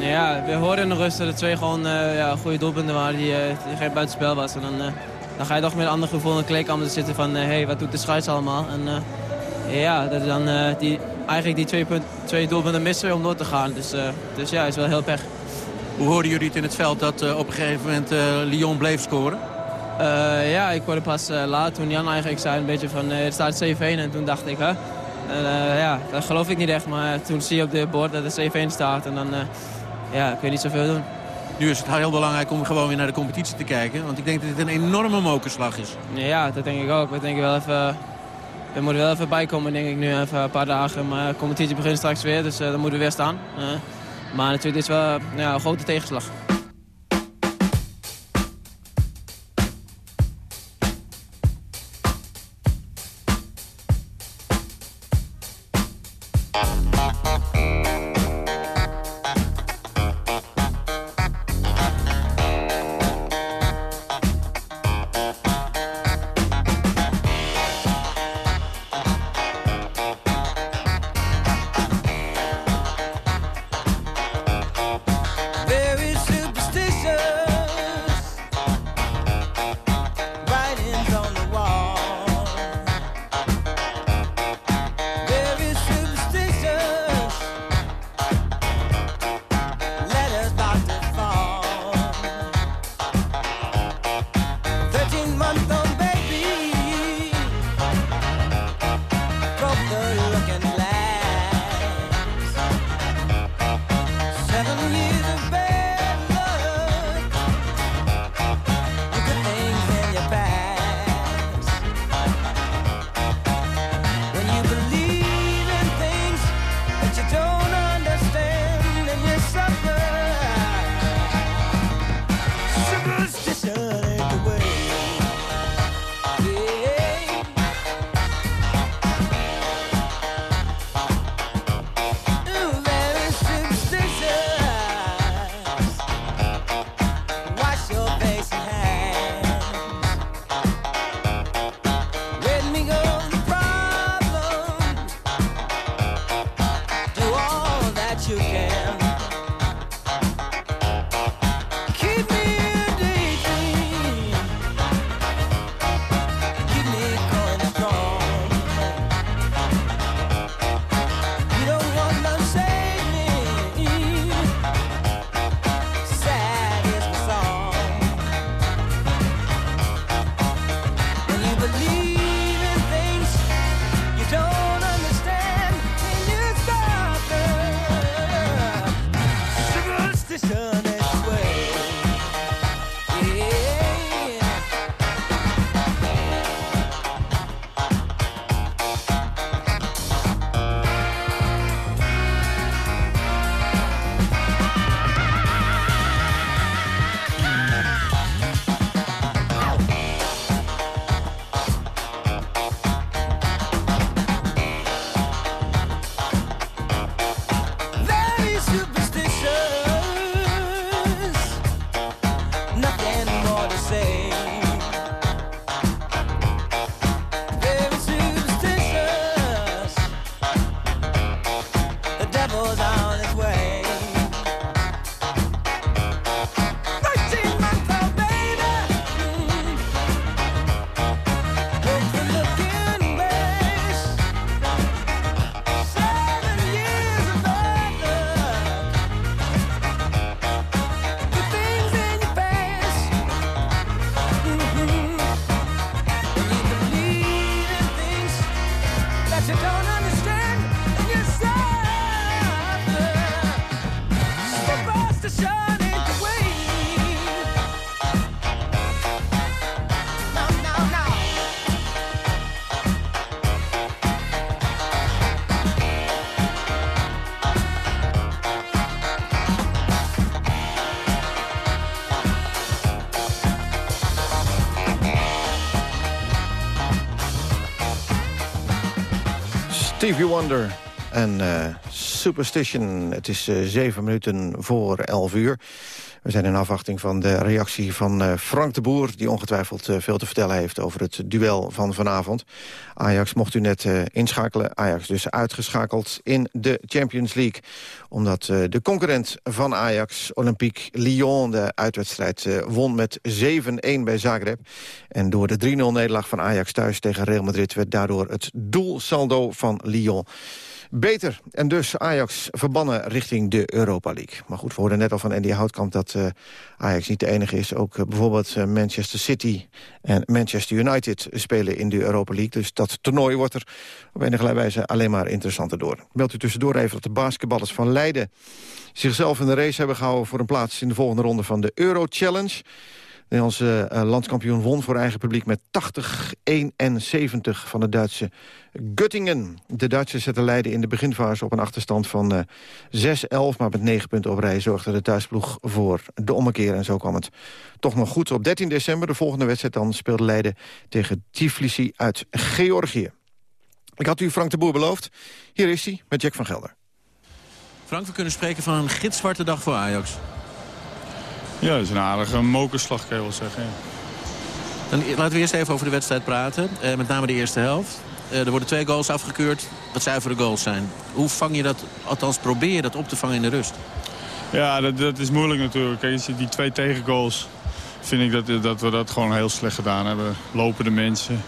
Ja, we hoorden in de rust dat het twee gewoon eh, ja, goede doelpunten waren die, die geen buitenspel was. En dan, eh, dan ga je toch met een ander gevoel in de kleedkamer zitten van... hé, hey, wat doet de scheids allemaal? En ja, dat dan, die, eigenlijk die twee, punt, twee doelpunten missen om door te gaan. Dus, dus ja, is wel heel pech. Hoe hoorden jullie het in het veld dat op een gegeven moment Lyon bleef scoren? Ja, ik hoorde pas laat toen Jan eigenlijk zei een beetje van het staat 7-1 en toen dacht ik, hè. Ja, dat geloof ik niet echt, maar toen zie je op de bord dat het 7-1 staat en dan ja, kun je niet zoveel doen. Nu is het heel belangrijk om gewoon weer naar de competitie te kijken. Want ik denk dat dit een enorme mokerslag is. Ja, dat denk ik ook. We denken wel even, we moeten wel even bijkomen denk ik nu, even een paar dagen. Maar de competitie begint straks weer, dus eh, dan moeten we weer staan. Eh, maar natuurlijk, dit is wel ja, een grote tegenslag. Stevie Wonder en eh, Superstition. Het is zeven minuten voor elf uur. We zijn in afwachting van de reactie van eh, Frank de Boer... die ongetwijfeld eh, veel te vertellen heeft over het duel van vanavond. Ajax mocht u net eh, inschakelen. Ajax dus uitgeschakeld in de Champions League. Omdat de concurrent van Ajax, Olympique Lyon... de uitwedstrijd won met 7-1 bij Zagreb. En door de 3-0-nederlaag van Ajax thuis tegen Real Madrid... werd daardoor het doelsaldo van Lyon beter. En dus Ajax verbannen richting de Europa League. Maar goed, we hoorden net al van Andy Houtkamp dat eh, Ajax niet de enige is. Ook eh, bijvoorbeeld eh, Manchester City en Manchester United spelen in de Europa League. Dus dat toernooi wordt er op enige wijze alleen maar interessanter door. Meld u tussendoor even dat de basketballers van Leiden zichzelf in de race hebben gehouden voor een plaats in de volgende ronde van de Euro Challenge. De Nederlandse eh, landskampioen won voor eigen publiek met 80-71 van de Duitse Göttingen. De Duitsers zetten Leiden in de beginfase op een achterstand van eh 6-11... maar met 9 punten op rij zorgde de thuisploeg voor de ommekeer. En zo kwam het toch nog goed. Op 13 december, de volgende wedstrijd, dan speelde Leiden tegen Tiflisi uit Georgië. Ik had u Frank de Boer beloofd. Hier is hij met Jack van Gelder. Frank, we kunnen spreken van een gitzwarte dag voor Ajax. Ja, dat is een aardige mokerslag, kan je wel zeggen. ja. Dan, laten we eerst even over de wedstrijd praten. Eh, met name de eerste helft. Eh, er worden twee goals afgekeurd, wat zuivere goals zijn. Hoe vang je dat, althans probeer je dat op te vangen in de rust? Ja, dat, dat is moeilijk natuurlijk. Kijk, die twee tegengoals vind ik dat, dat we dat gewoon heel slecht gedaan hebben. Lopende mensen.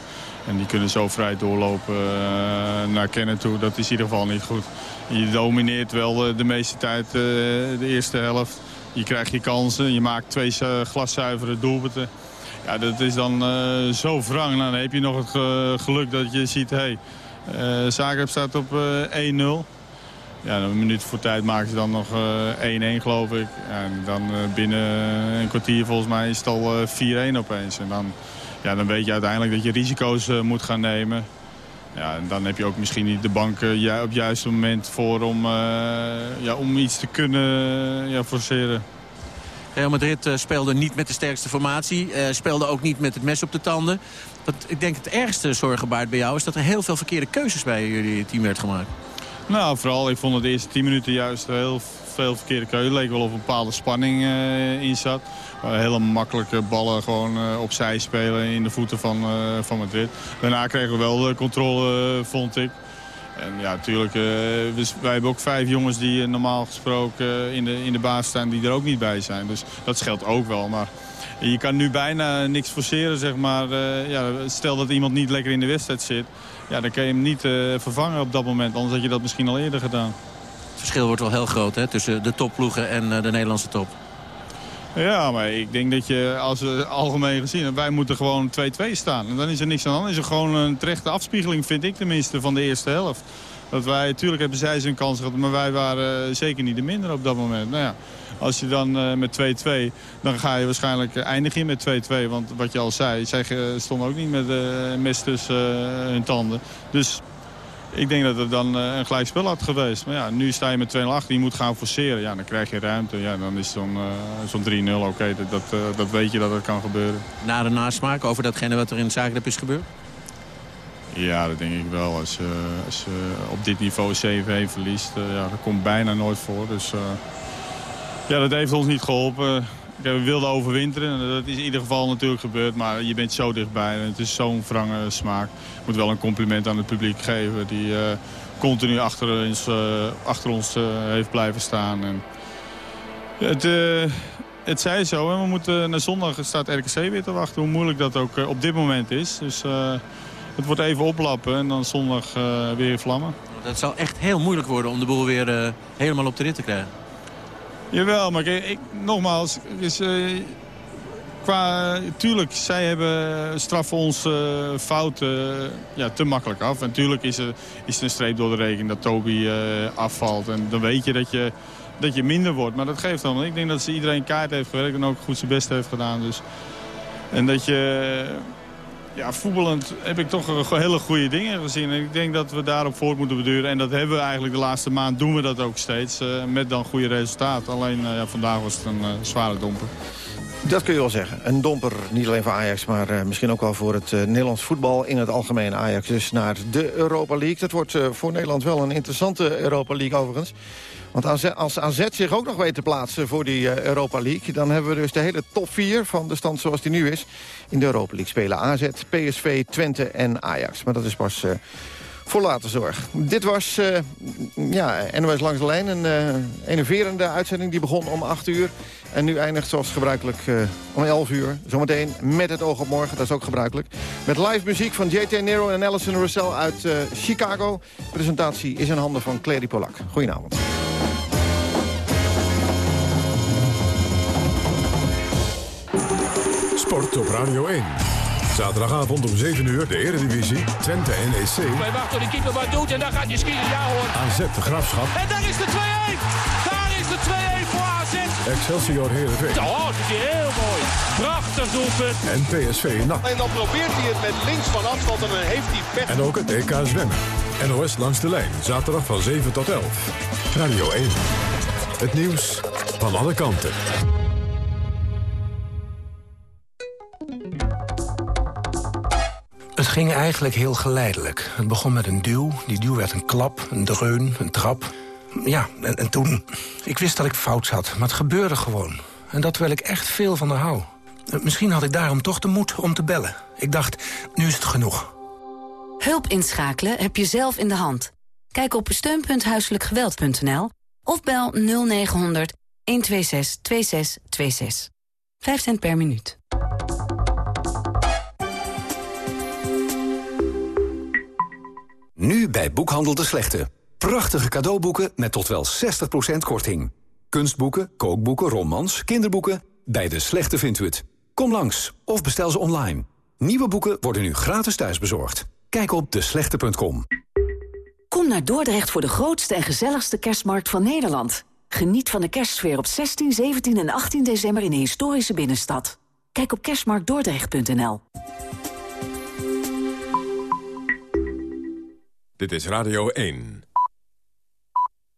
En die kunnen zo vrij doorlopen eh, naar Kennen toe. Dat is in ieder geval niet goed. Je domineert wel de meeste tijd de eerste helft. Je krijgt je kansen. Je maakt twee eh, glaszuivere doelpunten. Ja, dat is dan eh, zo wrang. Nou, dan heb je nog het eh, geluk dat je ziet... Hey, eh, Zagreb staat op eh, 1-0. Ja, een minuut voor tijd maken ze dan nog eh, 1-1 geloof ik. En dan eh, binnen een kwartier volgens mij is het al eh, 4-1 opeens. En dan, ja, dan weet je uiteindelijk dat je risico's eh, moet gaan nemen. Ja, en dan heb je ook misschien niet de bank eh, op het juiste moment voor om, eh, ja, om iets te kunnen ja, forceren. Real Madrid eh, speelde niet met de sterkste formatie. eh, speelde ook niet met het mes op de tanden. Wat ik denk het ergste zorgen baart bij jou... is dat er heel veel verkeerde keuzes bij jullie team werd gemaakt. Nou, vooral, ik vond het de eerste 10 minuten juist heel veel verkeerde keuze. Het leek wel of een bepaalde spanning eh, in zat. Eh, hele makkelijke ballen gewoon eh, opzij spelen in de voeten van, eh, van Madrid. Daarna kregen we wel de controle, vond ik. En ja, natuurlijk, wij hebben ook vijf jongens die normaal gesproken in, de, in de baas staan die er ook niet bij zijn. Dus dat scheelt ook wel. Maar je kan nu bijna niks forceren, zeg maar. Ja, stel dat iemand niet lekker in de wedstrijd zit. Ja, dan kan je hem niet vervangen op dat moment. Anders had je dat misschien al eerder gedaan. Het verschil wordt wel heel groot hè, tussen de topploegen en de Nederlandse top. Ja, maar ik denk dat je, als we algemeen gezien, wij moeten gewoon 2-2 staan. En dan is er niks aan de hand. is er gewoon een terechte afspiegeling, vind ik tenminste, van de eerste helft. Dat wij, natuurlijk hebben zij zijn kans gehad, maar wij waren eh, zeker niet de minder op dat moment. Nou ja, Als je dan uh, met 2-2, dan ga je waarschijnlijk eindigen met 2-2. Want wat je al zei, zij stonden ook niet met de mes tussen hun tanden. Dus ik denk dat het dan een gelijk spel had geweest. Maar ja, nu sta je met 2-0 achter, je moet gaan forceren. Ja, dan krijg je ruimte. Ja, dan is zo'n zo'n 3-0 oké. Dat, dat, dat weet je dat het kan gebeuren. Na de nasmaak over datgene wat er in Zagreb is gebeurd? Ja, dat denk ik wel. Als je, als je op dit niveau 7-1 verliest, ja, dat komt bijna nooit voor. Dus ja, dat heeft ons niet geholpen. We wilden overwinteren en dat is in ieder geval natuurlijk gebeurd. Maar je bent zo dichtbij en het is zo'n wrange smaak. Ik moet wel een compliment aan het publiek geven die uh, continu achter ons, achter ons heeft blijven staan. En het, het zij zo. We moeten, naar zondag staat RKC weer te wachten. Hoe moeilijk dat ook op dit moment is. Dus het wordt even oplappen en dan zondag weer vlammen. Dat zal echt heel moeilijk worden om de boel weer helemaal op de rit te krijgen. Jawel, maar ik, nogmaals, is, uh, qua, tuurlijk, zij hebben straffen ons fouten ja, te makkelijk af. En tuurlijk is er, is er een streep door de rekening dat Toby afvalt. En dan weet je dat je dat je minder wordt. Maar dat geeft dan. Ik denk dat ze iedereen kaart heeft gewerkt en ook goed zijn best heeft gedaan. Dus. En dat je ja, voetballend heb ik toch hele goede dingen gezien. En ik denk dat we daarop voort moeten beduren. En dat hebben we eigenlijk de laatste maand doen we dat ook steeds. Uh, met dan goede resultaten. Alleen uh, ja, vandaag was het een uh, zware domper. Dat kun je wel zeggen. Een domper, niet alleen voor Ajax, maar misschien ook wel voor het Nederlands voetbal in het algemeen. Ajax dus naar de Europa League. Dat wordt voor Nederland wel een interessante Europa League overigens. Want als AZ zich ook nog weet te plaatsen voor die eh, Europa League... dan hebben we dus de hele top 4 van de stand zoals die nu is... in de Europa League spelen. AZ, PSV, Twente en Ajax. Maar dat is pas... Uh, voor later zorg. Dit was uh, ja, NOS Langs de Lijn, een uh, enerverende uitzending. Die begon om 8 uur en nu eindigt zoals gebruikelijk om 11 uur. Zometeen met het oog op morgen, dat is ook gebruikelijk. Met live muziek van J.T. Nero en Alison Russell uit Chicago. Presentatie is in handen van Clary Polak. Goedenavond. Sport op Radio 1. Zaterdagavond om 7 uur de Eredivisie, Twente NEC. Wij wachten de keeper wat doet en dan gaat hij schieten, ja hoor. AZ de Graafschap. En daar is de 2-1! Daar is de 2-1 voor AZ! Excelsior Heerenveen. Oh, dat is heel mooi. Prachtig doelpunt. En PSV NAC. En dan probeert hij het met links van afstand en dan heeft hij pech. En ook het EK zwemmen. NOS langs de lijn, zaterdag van 7 tot 11. Radio 1. Het nieuws van alle kanten. Ging eigenlijk heel geleidelijk. Het begon met een duw, die duw werd een klap, een dreun, een trap. Ja, en, en toen... Ik wist dat ik fout zat, maar het gebeurde gewoon. En dat terwijl ik echt veel van haar hou. Misschien had ik daarom toch de moed om te bellen. Ik dacht, nu is het genoeg. Hulp inschakelen heb je zelf in de hand. Kijk op steun.huiselijkgeweld.nl of bel 0900 126 2626. 5 cent per minuut. Nu bij Boekhandel de Slechte. Prachtige cadeauboeken met tot wel 60% korting. Kunstboeken, kookboeken, romans, kinderboeken. Bij de Slechte vindt u het. Kom langs of bestel ze online. Nieuwe boeken worden nu gratis thuisbezorgd. Kijk op deslechte.com. Kom naar Dordrecht voor de grootste en gezelligste kerstmarkt van Nederland. Geniet van de kerstsfeer op 16, 17 en 18 december in de historische binnenstad. Kijk op kerstmarktdordrecht.nl. Dit is Radio 1.